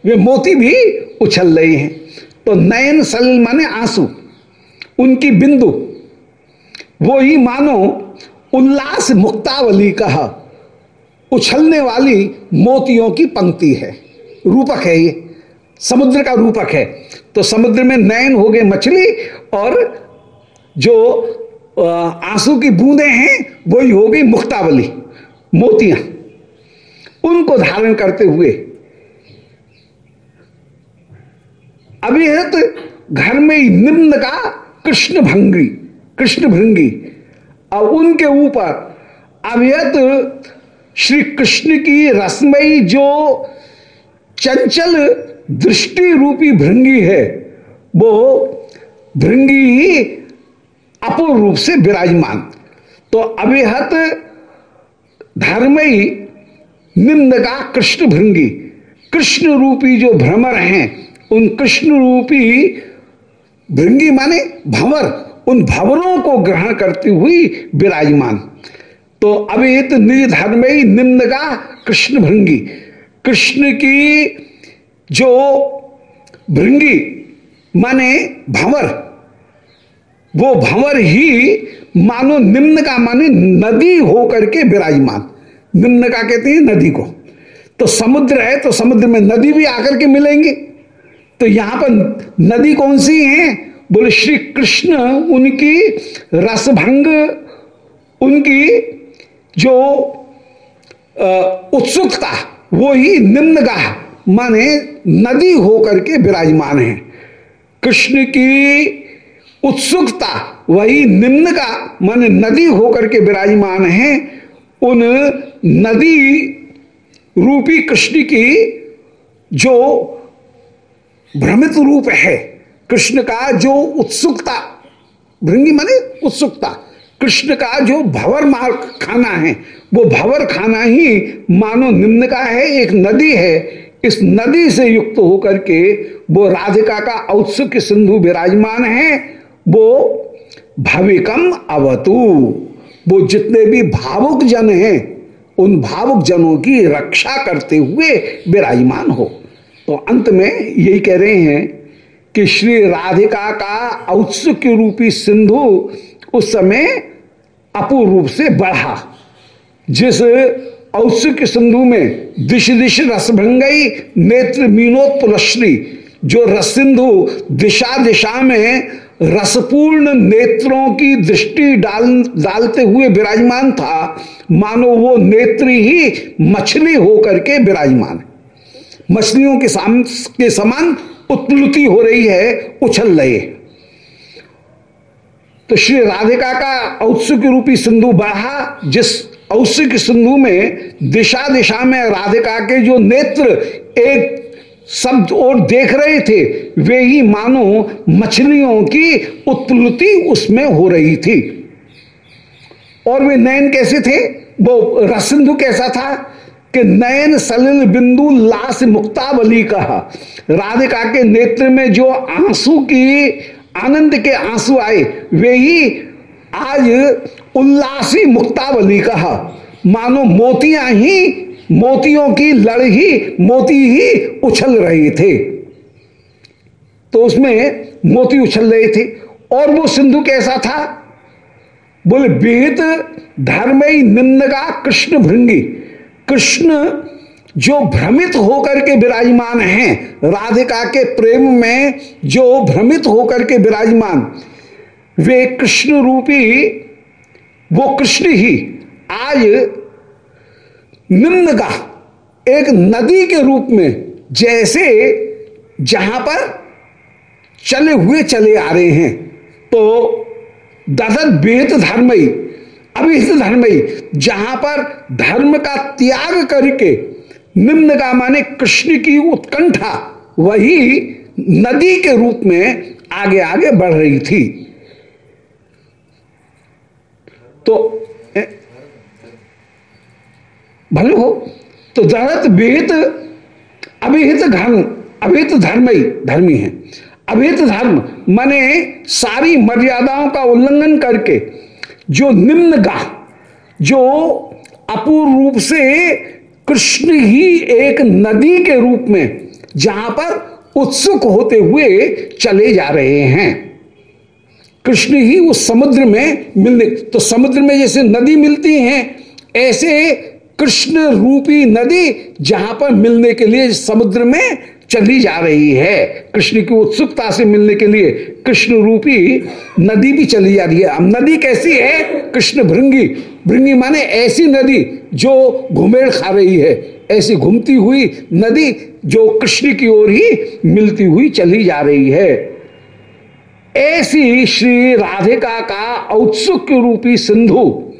वे मोती भी उछल रहे हैं। तो नयन सल माने आँसू। उनकी बिंदु, वो ही मानो उल्लास मुक्तावली कहा। उछलने वाली मोतियों की पंक्ति है। रूपक है ये। समुद्र का रूपक है। तो समुद्र में नयन हो गए मछली और जो आँसू की बूंदे हैं, वही हो गई मुक्तावली, मोतियाँ। उनको धारण करते हुए अभिहत घर में निम्न का कृष्ण भंगी कृष्ण भृंगी और उनके ऊपर अभिहत श्री कृष्ण की रसमयी जो चंचल दृष्टि रूपी भृंगी है। वो भृंगी अपूर्ण रूप से विराजमान। तो अभिहत धर्मई निम्न का कृष्ण भृंगी। कृष्ण रूपी जो भ्रमर हैं, उन कृष्ण रूपी भृंगी माने भंवर, उन भवरों को ग्रहण करती हुई विराजमान। तो अभिहित निर्धर्मयी निम्न का कृष्ण भृंगी। कृष्ण की जो भृंगी, माने भंवर, वो भंवर ही मानो निम्न का माने नदी होकर के विराजमान। निम्न का कहते हैं नदी को। तो समुद्र है तो समुद्र में नदी भी आकर के मिलेंगे। तो यहाँ पर नदी कौन सी है? बोले श्री कृष्ण, उनकी रसभंग, उनकी जो उत्सुकता वो ही। निम्नगाह माने नदी होकर के विराजमान है। कृष्ण की उत्सुकता वही निम्न का, माने नदी होकर के विराजमान है। उन नदी रूपी कृष्ण की जो भ्रमित रूप है, कृष्ण का जो उत्सुकता, भृंगी माने उत्सुकता, कृष्ण का जो भवर मार्ग खाना है वो भवर खाना ही मानो निम्न का है, एक नदी है। इस नदी से युक्त होकर के वो राधिका का औत्सुक सिंधु विराजमान है। वो भविकम अवतु। वो जितने भी भावुक जन हैं, उन भावुक जनों की रक्षा करते हुए विराजमान हो। तो अंत में यही कह रहे हैं कि श्री राधिका का औत्सुक्य रूपी सिंधु उस समय अपूर्व से बढ़ा। जिस औत्सुक्य सिंधु में दिश दिश रसभंगई नेत्र मीनोत्पुलश्री, जो रस सिंधु दिशा दिशा में रसपूर्ण नेत्रों की दृष्टि डाल, डालते हुए विराजमान था, मानो वो नेत्र ही मछली होकर के विराजमान मछलियों के साम, के समान उत्प्लुति हो रही है, उछल रहे तो श्री राधिका का औत्सुक रूपी सिंधु बढ़ा जिस औत्सुक सिंधु में दिशा दिशा में राधिका के जो नेत्र एक शब्द और देख रहे थे, वे ही मानो मछलियों की उत्प्लुति उसमें हो रही थी। और वे नयन कैसे थे? वो रसिंधु कैसा था कि नयन सलिल बिंदु लास मुक्तावली कहा। राधिका के नेत्र में जो आँसू की, आनंद के आँसू आए, वे ही आज उल्लासी मुक्तावली कहा। मानो मोतियाँ ही, मोतियों की लड़ ही, मोती ही उछल रहे थे। तो उसमें मोती उछल रहे थे। और वो सिंधु कैसा था? बोले विहित धर्मई निंदगा कृष्ण भृंगी। कृष्ण जो भ्रमित होकर के विराजमान हैं, राधिका के प्रेम में जो भ्रमित होकर के विराजमान, वे कृष्ण रूपी वो कृष्ण ही आज निम्न का एक नदी के रूप में जैसे जहाँ पर चले हुए चले आ रहे हैं। तो ददत बेत धर्मई, अभिहित धर्मई, जहाँ पर धर्म का त्याग करके निम्न का माने कृष्ण की उत्कंठा वही नदी के रूप में आगे आगे बढ़ रही थी। तो भले हो तो दरत वेद अभिहित धर्म अभिहित धर्म ही धर्मी है। अभिहित धर्म, माने सारी मर्यादाओं का उल्लंघन करके, जो निम्न गा, जो अपूर्व रूप से कृष्ण ही एक नदी के रूप में, जहाँ पर उत्सुक होते हुए चले जा रहे हैं। कृष्ण ही उस समुद्र में मिलने तो समुद्र में जैसे नदी मिलती है, ऐसे कृष्ण रूपी नदी जहाँ पर मिलने के लिए समुद्र में चली जा रही है। कृष्ण की उत्सुकता से मिलने के लिए कृष्ण रूपी नदी भी चली जा रही है। अब नदी कैसी है? कृष्ण भृंगी। भृंगी माने ऐसी नदी जो घुमेड़ खा रही है। ऐसी घूमती हुई नदी जो कृष्ण की ओर ही मिलती हुई चली जा रही है। ऐसी श्री राधिका का औत्सुक रूपी सिंधु,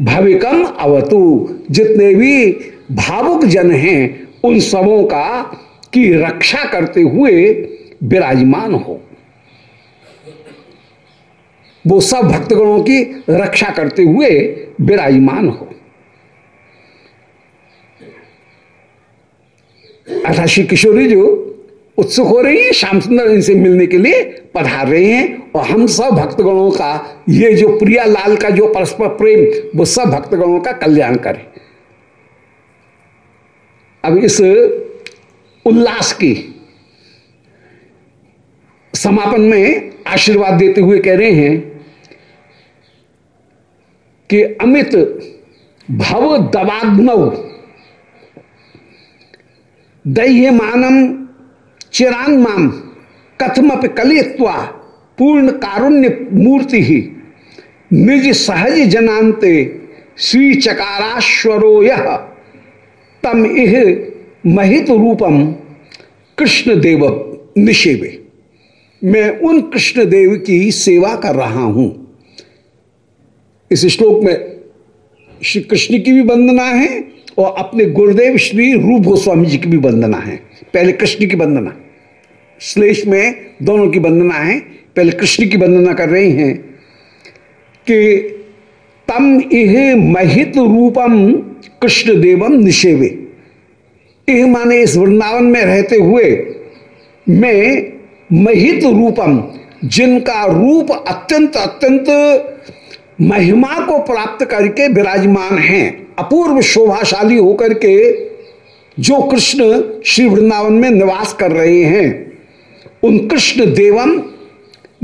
भविकम अवतु, जितने भी भावुक जन हैं, उन सबों का, की रक्षा करते हुए विराजमान हो। वो सब भक्तगणों की रक्षा करते हुए विराजमान हो। अथा श्री किशोरी जो उत्सुक हो रही है श्याम सुंदर इनसे मिलने के लिए पधार रहे हैं और हम सब भक्तगणों का, ये जो प्रिया लाल का जो परस्पर प्रेम, वो सब भक्तगणों का कल्याण करे। अब इस उल्लास की समापन में आशीर्वाद देते हुए कह रहे हैं कि अमित भव दवाग्नव दह्यमानम चिरान माम, कथमप कलित्वा पूर्ण कारुण्य मूर्ति ही निज सहज जनांते श्री चकाराश्वरो यह तम इह महित रूपम कृष्ण देव निषेवे। मैं उन कृष्ण देव की सेवा कर रहा हूँ। इस श्लोक में श्री कृष्ण की भी वंदना है और अपने गुरुदेव श्री रूप गोस्वामी जी की भी वंदना है। पहले कृष्ण की वंदना। श्लेष में दोनों की वंदना है। पहले कृष्ण की वंदना कर रही हैं कि तम इह महित रूपम कृष्ण देवम निषेवे। इह माने इस वृंदावन में रहते हुए मैं महित रूपम, जिनका रूप अत्यंत अत्यंत महिमा को प्राप्त करके विराजमान हैं, अपूर्व शोभाशाली होकर के जो कृष्ण श्री वृंदावन में निवास कर रहे हैं। उन कृष्ण देवम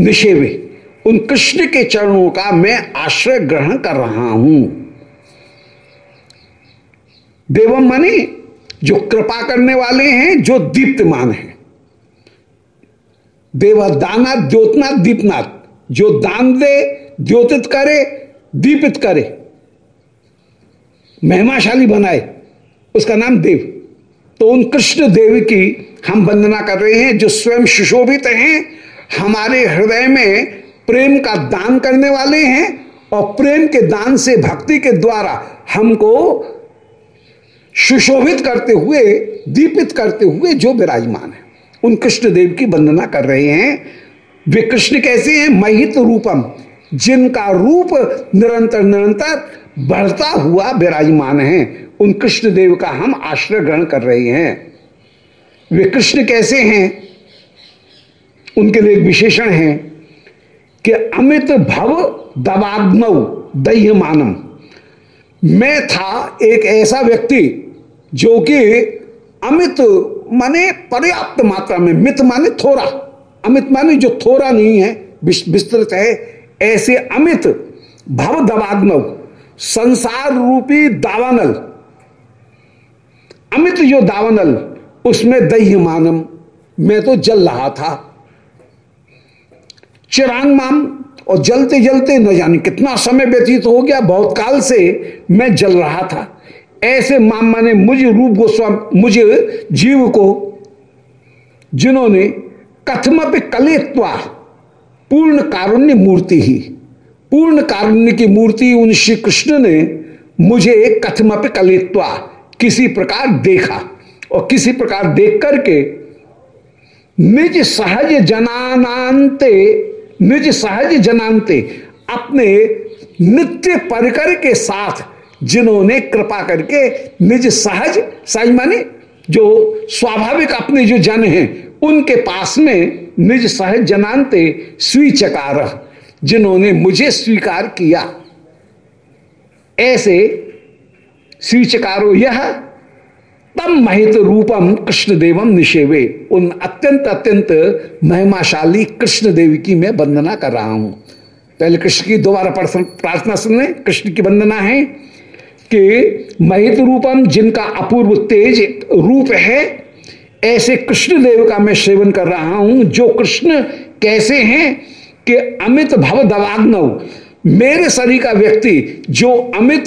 निषेवे। उन कृष्ण के चरणों का मैं आश्रय ग्रहण कर रहा हूँ। देवम माने जो कृपा करने वाले हैं, जो दीप्तमान है। देव दाना द्योतनाथ दीपनाथ। जो दान दे, द्योतित करे, दीपित करे। महिमाशाली बनाए। उसका नाम देव। तो उन कृष्ण देव की हम वंदना कर रहे हैं, जो स्वयं सुशोभित हैं, हमारे हृदय में प्रेम का दान करने वाले हैं और प्रेम के दान से, भक्ति के द्वारा हमको सुशोभित करते हुए, दीपित करते हुए जो विराजमान है। उन कृष्ण देव की वंदना कर रहे हैं। वे कृष्ण कैसे हैं? महित रूपम। जिनका रूप निरंतर निरंतर बढ़ता हुआ विराजमान है, उन कृष्ण देव का हम आश्रय ग्रहण कर रहे हैं। वे कृष्ण कैसे हैं? उनके लिए एक विशेषण है कि अमित भव दबाग्नव दह्य मानम मैं था एक ऐसा व्यक्ति जो कि अमित माने पर्याप्त मात्रा में, मित माने थोड़ा। अमित माने जो थोड़ा नहीं है विस्तृत है ऐसे अमित, भव दबाग्नव संसार रूपी दावानल। अमित जो दावानल, उसमें दह्य मानम, मैं तो जल रहा था। चिरांग माम, और जलते जलते न जाने कितना समय व्यतीत हो गया, बहुत काल से मैं जल रहा था। ऐसे माम माने मुझे रूप गोस्वामी, मुझे जीव को, जिन्होंने कथमप कलेत्वा पूर्ण कारुण्य मूर्ति ही। पूर्ण कारुण्य की मूर्ति उन श्री कृष्ण ने मुझे कथमप कलेत्वा किसी प्रकार देखा और किसी प्रकार देख करके निज सहज जनानांते, निज सहज जनांते अपने नित्य परिकर के साथ जिन्होंने कृपा करके निज सहज सहज माने, जो स्वाभाविक अपने जो जन हैं उनके पास में निज सहज जनांते स्वीचकार, जिन्होंने मुझे स्वीकार किया। ऐसे स्वीचकारो यह, तम महित रूपम कृष्ण देवम निषेवे। उन अत्यंत अत्यंत महिमाशाली कृष्ण देवी की मैं वंदना कर रहा हूँ। पहले कृष्ण की दोबारा प्रार्थना सुन लें कृष्ण की वंदना है कि महित रूपम जिनका अपूर्व तेज रूप है ऐसे कृष्ण देव का मैं सेवन कर रहा हूँ, जो कृष्ण कैसे हैं कि अमित भव दवाग्नव मेरे शरीर का व्यक्ति जो अमित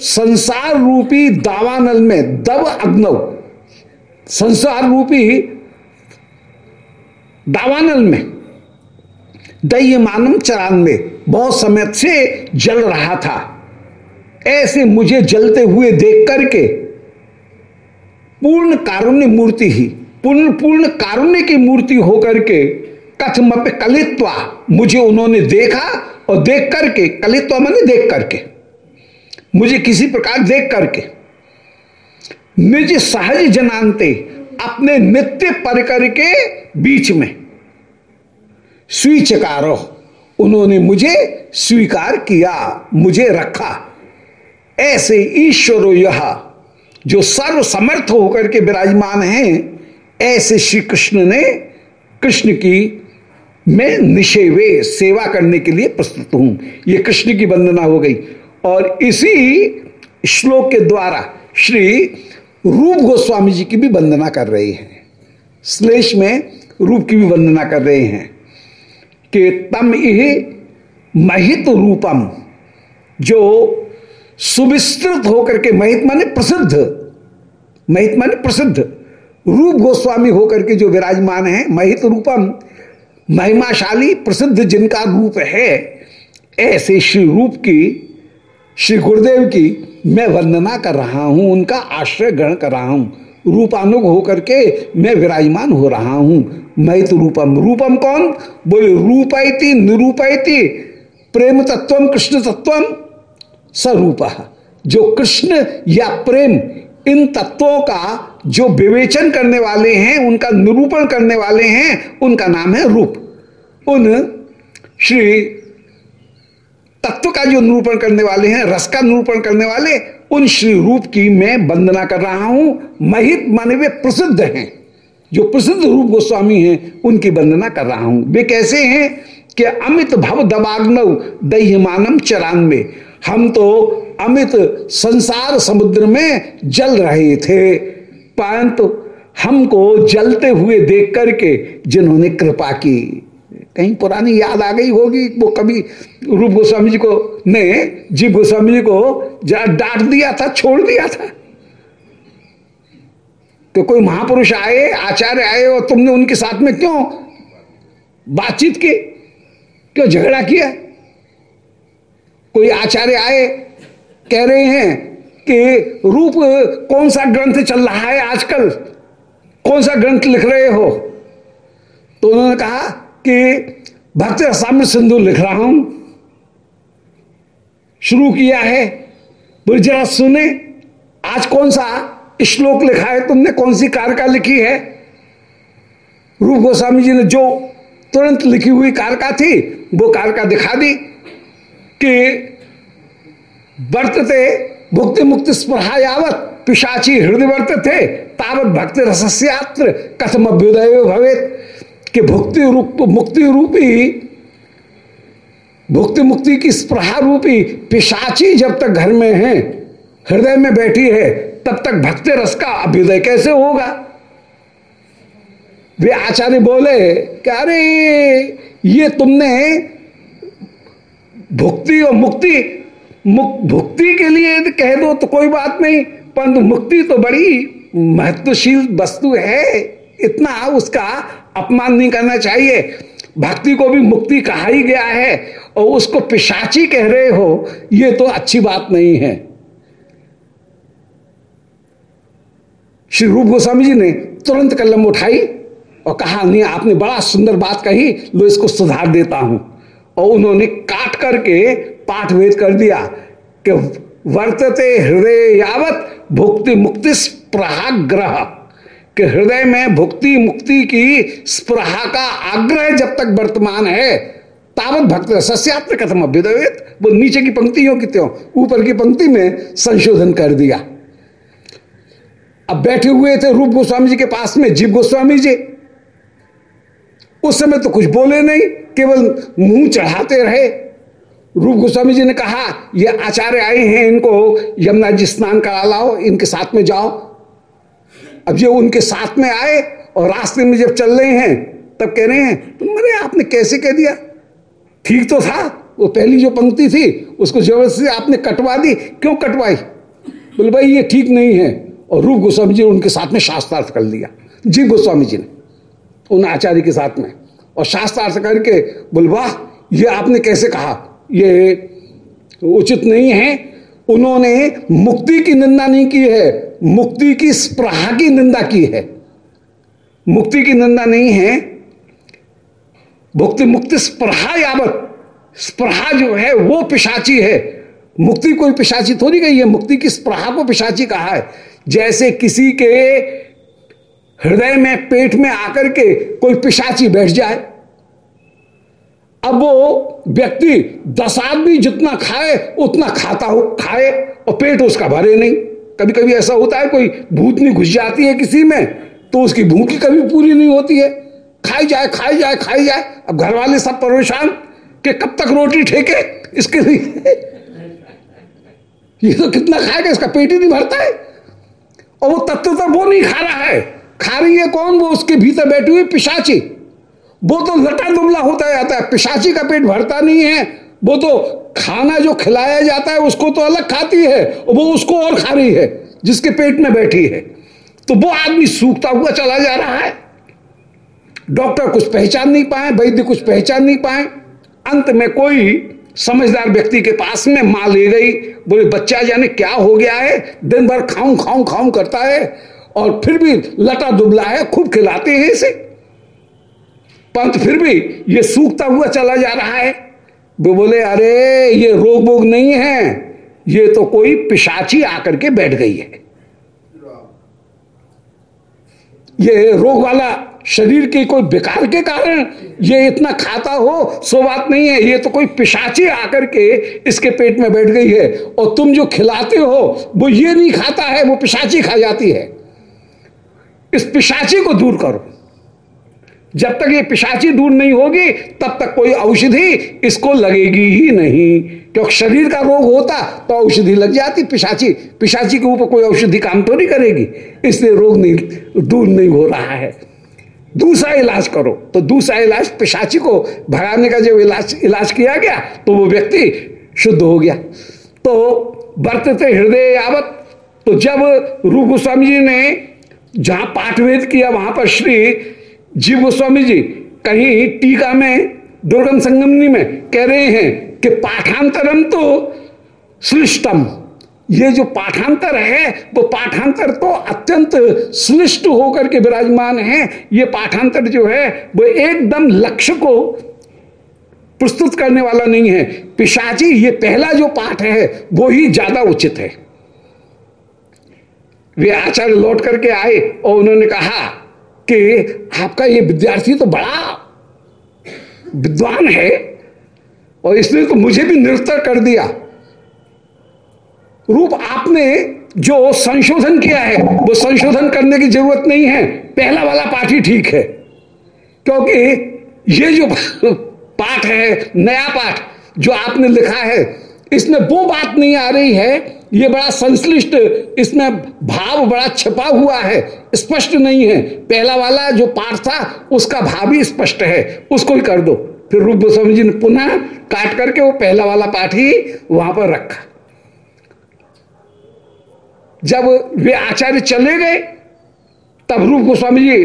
संसार रूपी दावानल में दव अग्नव संसार रूपी दावानल में दह्य मानम में बहुत समय से जल रहा था। ऐसे मुझे जलते हुए देख करके पूर्ण कारुण्य मूर्ति ही। पूर्ण पूर्ण कारुण्य की मूर्ति होकर के कथमप, कलित्वा मुझे उन्होंने देखा और देख करके, कलित्वा मैंने देख करके, मुझे किसी प्रकार देख करके, निज सहज जनानते अपने नित्य परिकर के बीच में स्वीचकारो उन्होंने मुझे स्वीकार किया, मुझे रखा। ऐसे ईश्वरो यह जो सर्व समर्थ होकर के विराजमान हैं, ऐसे श्री कृष्ण ने कृष्ण की मैं निषेवे सेवा करने के लिए प्रस्तुत हूँ। ये कृष्ण की वंदना हो गई। और इसी श्लोक के द्वारा श्री रूप गोस्वामी जी की भी वंदना कर रहे हैं। श्लेष में रूप की भी वंदना कर रहे हैं कि तम यह महित रूपम, जो सुविस्तृत होकर के महित माने प्रसिद्ध महित माने प्रसिद्ध रूप गोस्वामी होकर के जो विराजमान है महित रूपम। महिमाशाली प्रसिद्ध जिनका रूप है, ऐसे श्री रूप की, श्री गुरुदेव की मैं वंदना कर रहा हूँ, उनका आश्रय ग्रहण कर रहा हूँ, रूपानुग होकर के मैं विराजमान हो रहा हूँ। महित रूपम। रूपम कौन? बोले रूपयति निरूपायती प्रेम तत्व कृष्ण तत्व स्वरूप। जो कृष्ण या प्रेम इन तत्वों का जो विवेचन करने वाले हैं, उनका निरूपण करने वाले हैं, उनका नाम है रूप। उन श्री तत्व का जो निरूपण करने वाले हैं, रस का निरूपण करने वाले, उन श्री रूप की मैं वंदना कर रहा हूँ। महित माने वे प्रसिद्ध हैं। जो प्रसिद्ध रूप गोस्वामी हैं, उनकी वंदना कर रहा हूँ। वे कैसे हैं कि अमित भव दबाग्नव दह्यमानम चरान में हम तो अमित संसार समुद्र में जल रहे थे। परंतु हमको जलते हुए देख करके जिन्होंने कृपा की, कहीं पुरानी याद आ गई होगी वो कभी रूप गोस्वामी जी को ने जीव गोस्वामी जी को जरा डांट दिया था, छोड़ दिया था। तो कोई महापुरुष आए, आचार्य आए और तुमने उनके साथ में क्यों बातचीत की, क्यों झगड़ा किया? कोई आचार्य आए कह रहे हैं कि रूप कौन सा ग्रंथ चल रहा है आजकल? कौन सा ग्रंथ लिख रहे हो? तो उन्होंने कहा कि भक्त सामने सिंधु लिख रहा हूँ। शुरू किया है। बोले, जरा सुने, आज कौन सा श्लोक लिखा है? तुमने कौन सी कारका लिखी है? रूप गोस्वामी जी ने जो तुरंत लिखी हुई कारका थी, वो कारका दिखा दी कि वर्तते, भुक्ति मुक्ति स्पृहा पिशाची हृदय वर्त थे तावत भक्ति रसस्यात्र कथम अभ्युदय भवेत। कि भुक्ति रूप, मुक्ति रूपी, भुक्ति मुक्ति की स्प्रहा रूपी पिशाची जब तक घर में है, हृदय में बैठी है, तब तक भक्ति रस का अभ्युदय कैसे होगा? वे आचार्य बोले कि अरे, ये तुमने भुक्ति और मुक्ति भुक्ति के लिए कह दो तो कोई बात नहीं, परंतु मुक्ति तो बड़ी महत्वशील वस्तु है। इतना उसका अपमान नहीं करना चाहिए। भक्ति को भी मुक्ति कहा ही गया है और उसको पिशाची कह रहे हो, ये तो अच्छी बात नहीं है। श्री रूप गोस्वामी जी ने तुरंत कलम उठाई और कहा, नहीं, आपने बड़ा सुंदर बात कही, लो इसको सुधार देता हूँ। और उन्होंने काट करके पाठ वेद कर दिया कि वर्तते हृदय यावत भुक्ति मुक्ति स्प्रहाग्रह कि हृदय में भुक्ति मुक्ति की स्प्रहा का आग्रह जब तक वर्तमान है, तावत भक्त सस्यात्र कथम अभ्युदवित वो नीचे की पंक्तियों की त्यों, ऊपर की पंक्ति में संशोधन कर दिया। अब बैठे हुए थे रूप गोस्वामी जी के पास में, जीव गोस्वामी जी। उस समय तो कुछ बोले नहीं, केवल मुँह चढ़ाते रहे। रूप गोस्वामी जी ने कहा, ये आचार्य आए हैं इनको, यमुना जी स्नान करा लाओ, इनके साथ में जाओ। अब ये उनके साथ में आए और रास्ते में जब चल रहे हैं, तब कह रहे हैं तुम मरे, आपने कैसे कह दिया? ठीक तो था, वो पहली जो पंक्ति थी, उसको ज़बरदस्ती आपने कटवा दी। क्यों कटवाई? बोले, भाई, ये ठीक नहीं है। और रूप गोस्वामी जी ने उनके साथ में शास्त्रार्थ कर लिया, जी गोस्वामी जी ने, उन आचार्य के साथ में। और शास्त्रार्थ करके बोल, वाह, ये आपने कैसे कहा? ये उचित नहीं है। उन्होंने मुक्ति की निंदा नहीं की है। मुक्ति की स्प्रहा की निंदा की है। मुक्ति की निंदा नहीं है। भुक्ति मुक्ति स्प्रहा यावत। स्प्रहा जो है, वो पिशाची है। मुक्ति कोई पिशाची थोड़ी गई है। मुक्ति की स्प्रहा को पिशाची कहा है। जैसे किसी के हृदय में, पेट में आकर के कोई पिशाची बैठ जाए अब वो व्यक्ति दस आदमी जितना खाए, उतना खाता हो, खाए और पेट उसका भरे नहीं। कभी कभी ऐसा होता है, कोई भूतनी घुस जाती है किसी में तो उसकी भूख कभी पूरी नहीं होती है। खाई जाए खाई जाए खाई जाए, अब घर वाले सब परेशान कि कब तक रोटी ठेके इसके लिए? ये तो कितना खाएगा, इसका पेट ही नहीं भरता है। और वो तत्व तो वो नहीं खा रहा है। खा रही है कौन? वो उसके भीतर बैठी हुई पिशाची। वो तो लटा दुबला होता जाता है, पिशाची का पेट भरता नहीं है। वो तो खाना जो खिलाया जाता है, उसको तो अलग खाती है वो उसको और खा रही है, जिसके पेट में बैठी है। तो वो आदमी सूखता हुआ चला जा रहा है। डॉक्टर कुछ पहचान नहीं पाए, वैद्य कुछ पहचान नहीं पाए। अंत में कोई समझदार व्यक्ति के पास में माँ ले गई। बोले, बच्चा जाने क्या हो गया है? दिन भर खाऊं खाऊं खाऊं करता है, और फिर भी लटा दुबला है, खूब खिलाते हैं इसे। पंत फिर भी ये सूखता हुआ चला जा रहा है। वो बोले, अरे, ये रोग बोग नहीं है। ये तो कोई पिशाची आकर के बैठ गई है। ये रोग वाला शरीर के कोई विकार के कारण ये इतना खाता हो, सो बात नहीं है। ये तो कोई पिशाची आकर के इसके पेट में बैठ गई है। और तुम जो खिलाते हो, वो ये नहीं खाता है, वो पिशाची खा जाती है। इस पिशाची को दूर करो। जब तक ये पिशाची दूर नहीं होगी, तब तक कोई औषधि इसको लगेगी ही नहीं। क्योंकि शरीर का रोग होता तो औषधि लग जाती पिशाची। पिशाची के ऊपर कोई औषधि काम तो नहीं करेगी। इसलिए रोग नहीं, दूर नहीं हो रहा है। दूसरा इलाज करो। तो दूसरा इलाज पिशाची को भगाने का जब इलाज इलाज किया गया तो वो व्यक्ति शुद्ध हो गया। तो वर्तते हृदय यावत। तो जब रूप गोस्वामी जी ने जहाँ पाठवेद किया, वहाँ पर श्री जीव गोस्वामी जी, कहीं टीका में, दुर्गम संगमनी में कह रहे हैं कि पाठांतरम तो श्लिष्टम। ये जो पाठांतर है, वो पाठांतर तो अत्यंत श्लिष्ट होकर के विराजमान है। ये पाठांतर जो है, वो एकदम लक्ष्य को प्रस्तुत करने वाला नहीं है। पिशाची, ये पहला जो पाठ है, वो ही ज़्यादा उचित है। वे आचार्य लौट करके आए और उन्होंने कहा कि आपका ये विद्यार्थी तो बड़ा विद्वान है और इसने तो मुझे भी निरस्तर कर दिया। रूप आपने जो संशोधन किया है, वो संशोधन करने की ज़रूरत नहीं है। पहला वाला पाठ ही ठीक है, क्योंकि ये जो पाठ है, नया पाठ जो आपने लिखा है इसमें वो बात नहीं आ रही है, ये बड़ा संश्लिष्ट, इसमें भाव बड़ा छपा हुआ है, स्पष्ट नहीं है। पहला वाला जो पाठ था, उसका भाव ही स्पष्ट है, उसको ही कर दो। फिर रूप गोस्वामी जी ने पुनः काट करके वो पहला वाला पाठ ही वहाँ पर रखा। जब वे आचार्य चले गए, तब रूप गोस्वामी जी,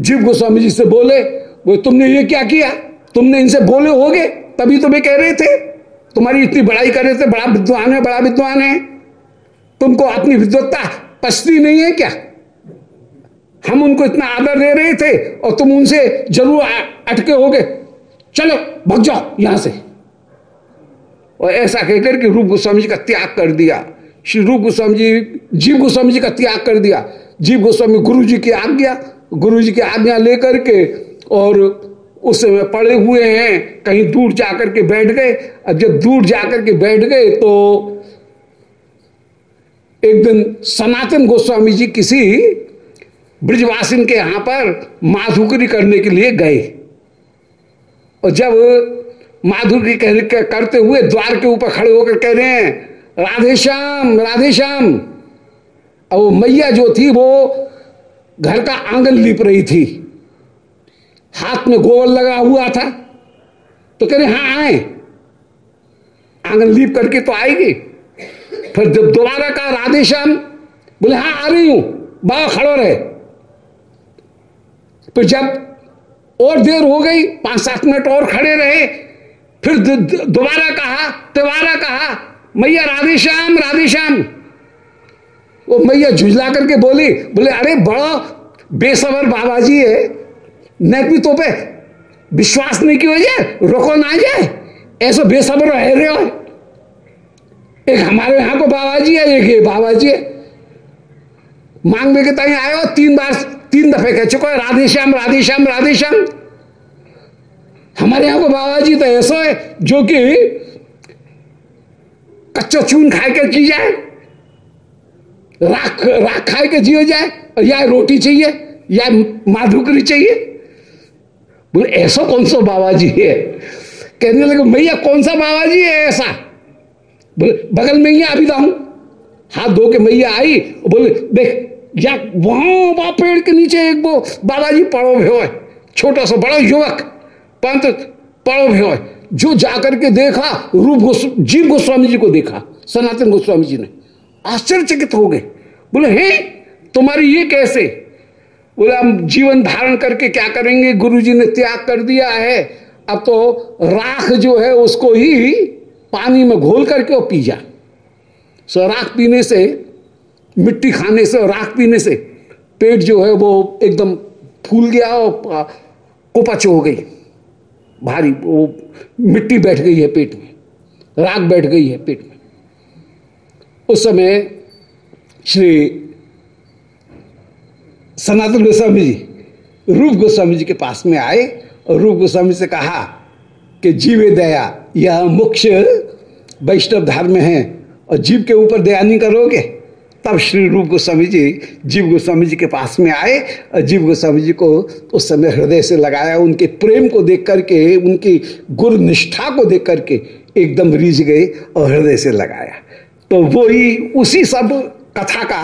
जीव गोस्वामी जी से बोले, वो तुमने ये क्या किया? तुमने इनसे बोले होगे, तभी तो वे कह रहे थे। तुम्हारी इतनी बड़ाई कर रहे थे बड़ा विद्वान है, बड़ा विद्वान है। तुमको अपनी विद्वत्ता पछती नहीं है क्या? हम उनको इतना आदर दे रहे थे और तुम उनसे ज़रूर अटके होगे। चलो, भग जाओ यहाँ से। और ऐसा कहकर के रूप गोस्वामी जी का त्याग कर दिया। श्री रूप गोस्वामी जी, जीव गोस्वामी जी का त्याग कर दिया। जीव गोस्वामी गुरु जी की आज्ञा गुरु जी की आज्ञा लेकर के और उस समय पड़े हुए हैं, कहीं दूर जाकर के बैठ गए। अब जब दूर जाकर के बैठ गए तो एक दिन सनातन गोस्वामी जी किसी ब्रजवासिन के यहाँ पर माधुकरी करने के लिए गए। और जब माधुकरी करते हुए द्वार के ऊपर खड़े होकर कह रहे हैं राधेश्याम राधेश्याम और वो मैया जो थी, वो घर का आँगन लीप रही थी। हाथ में गोबर लगा हुआ था। तो कह रहे हाँ आए। आँगन लीप करके तो आएगी। फिर जब दोबारा कहा, राधे श्याम, बोले हाँ आ रही हूँ। बाबा खड़ो रहे। फिर जब और देर हो गई पाँच सात मिनट और खड़े रहे, फिर दोबारा कहा तिबारा कहा, मैया, राधे श्याम राधे श्याम। वो मैया झुझला करके बोली, बोले, अरे, बड़ा बेसबर बाबा जी है। न भी तो पे विश्वास नहीं की वजह, रोको ना जाए। ऐसा बेसबर रह रहे हो। एक हमारे यहाँ को बाबा जी है, एक ये बाबा जी है। मांग में के आए हो, तीन बार, तीन दफे कह चुका है राधे श्याम राधे श्याम राधे श्याम हमारे यहाँ को बाबा जी तो ऐसा है, जो कि कच्चा चून खाए के जी जाए, राख राख खाए के जियो जाए या रोटी चाहिए, या माधुकरी चाहिए। बोले, ऐसा कौन सा बाबा जी है? कहने लगे, भैया, कौन सा बाबा जी है ऐसा? बोले, बगल में ही अभी दाऊ हाथ धो के मैया आई। बोले, देख, या, वहाँ वहाँ पेड़ के नीचे एक वो बाबा जी पड़ो भ्यो छोटा सा बड़ा युवक, पंत पड़ो भ्यो जो जाकर के देखा, रूप गोस्वामी जीव गोस्वामी जी को देखा, सनातन गोस्वामी जी ने। आश्चर्यचकित हो गए। बोले, हे, तुम्हारी ये कैसे? बोले, हम जीवन धारण करके क्या करेंगे? गुरु जी ने त्याग कर दिया है। अब तो राख जो है, उसको ही पानी में घोल करके और पी जा। सो राख पीने से, मिट्टी खाने से, राख पीने से पेट जो है, वो एकदम फूल गया और कुपच हो गई। भारी, वो मिट्टी बैठ गई है पेट में, राख बैठ गई है पेट में। उस समय श्री सनातन गोस्वामी जी, रूप गोस्वामी जी के पास में आए और रूप गोस्वामी से कहा कि जीवे दया, यह मुख्य वैष्णव धर्म है और जीव के ऊपर दया नहीं करोगे। तब श्री रूप गोस्वामी जी, जीव गोस्वामी जी के पास में आए और जीव गोस्वामी जी को उस समय हृदय से लगाया, उनके प्रेम को देख करके, उनकी गुरु निष्ठा को देख करके एकदम रीझ गए और हृदय से लगाया। तो वो ही उसी सब कथा का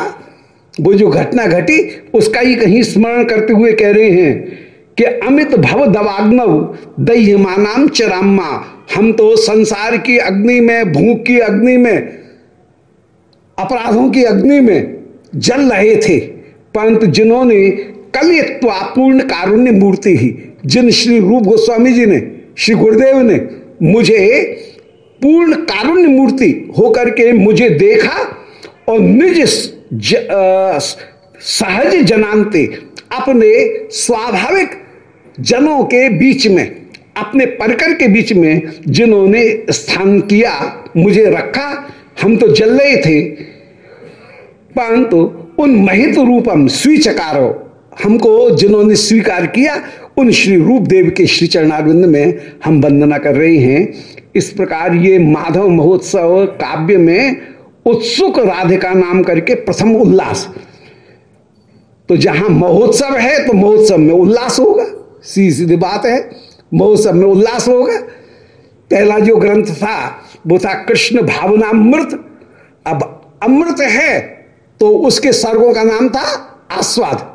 वो जो घटना घटी, उसका ही कहीं स्मरण करते हुए कह रहे हैं कि अमित भव दवाग्नव दह्यमानाम चराम्मा। हम तो संसार की अग्नि में, भूख की अग्नि में, अपराधों की अग्नि में जल रहे थे, परंतु जिन्होंने कलियत्वा पूर्ण कारुण्य मूर्ति ही, जिन श्री रूप गोस्वामी जी ने, श्री गुरुदेव ने मुझे पूर्ण कारुण्य मूर्ति होकर के मुझे देखा और निज ज, आ, सहज जनांते अपने स्वाभाविक जनों के बीच में अपने परकर के बीच में जिन्होंने स्थान किया मुझे रखा हम तो जल रहे थे। परंतु उन महित रूपम स्वीचकारो हमको जिन्होंने स्वीकार किया उन श्री रूप देव के श्री चरणारविंद में हम वंदना कर रहे हैं। इस प्रकार ये माधव महोत्सव काव्य में उत्सुक राधिका नाम करके प्रथम उल्लास। तो जहाँ महोत्सव है तो महोत्सव में उल्लास होगा। सीधी सीधी बात है, महोत्सव में उल्लास होगा। पहला जो ग्रंथ था, वो था कृष्ण भावनामृत। अब अमृत है तो उसके सर्गों का नाम था आस्वाद।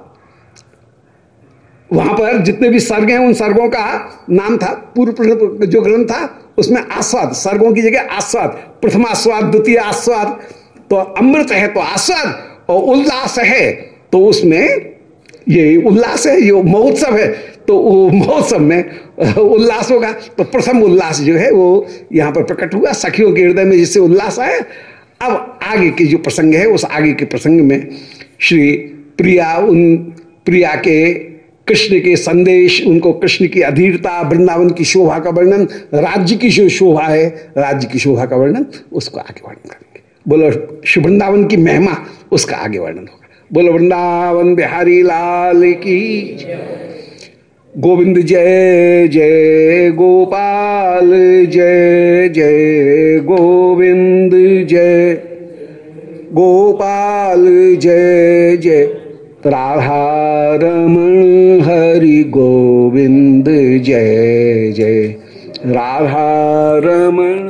वहाँ पर जितने भी सर्ग हैं, उन सर्गों का नाम था, पूर्व जो ग्रंथ था, उसमें आस्वाद, सर्गों की जगह आस्वाद, प्रथम आस्वाद, द्वितीय आस्वाद तो अमृत है तो आस्वाद, और उल्लास है तो उसमें ये उल्लास है, ये महोत्सव है तो महोत्सव में उल्लास होगा। तो प्रथम उल्लास जो है, वो यहाँ पर प्रकट हुआ, सखियों के हृदय में जिससे उल्लास आया। अब आगे के जो प्रसंग है, उस आगे के प्रसंग में श्री प्रिया उन, प्रिया के कृष्ण के संदेश, उनको कृष्ण की अधीरता, वृंदावन की शोभा का वर्णन, राज्य की जो शोभा है, राज्य की शोभा का वर्णन, उसको आगे वर्णन करेंगे। बोलो वृंदावन की महिमा, उसका आगे वर्णन होगा। बोलो, वृंदावन बिहारी लाल की गोविंद जय जय गोपाल जय जय गोविंद जय। गोपाल जय जय। राधारमण हरि गोविंद जय जय राधारमण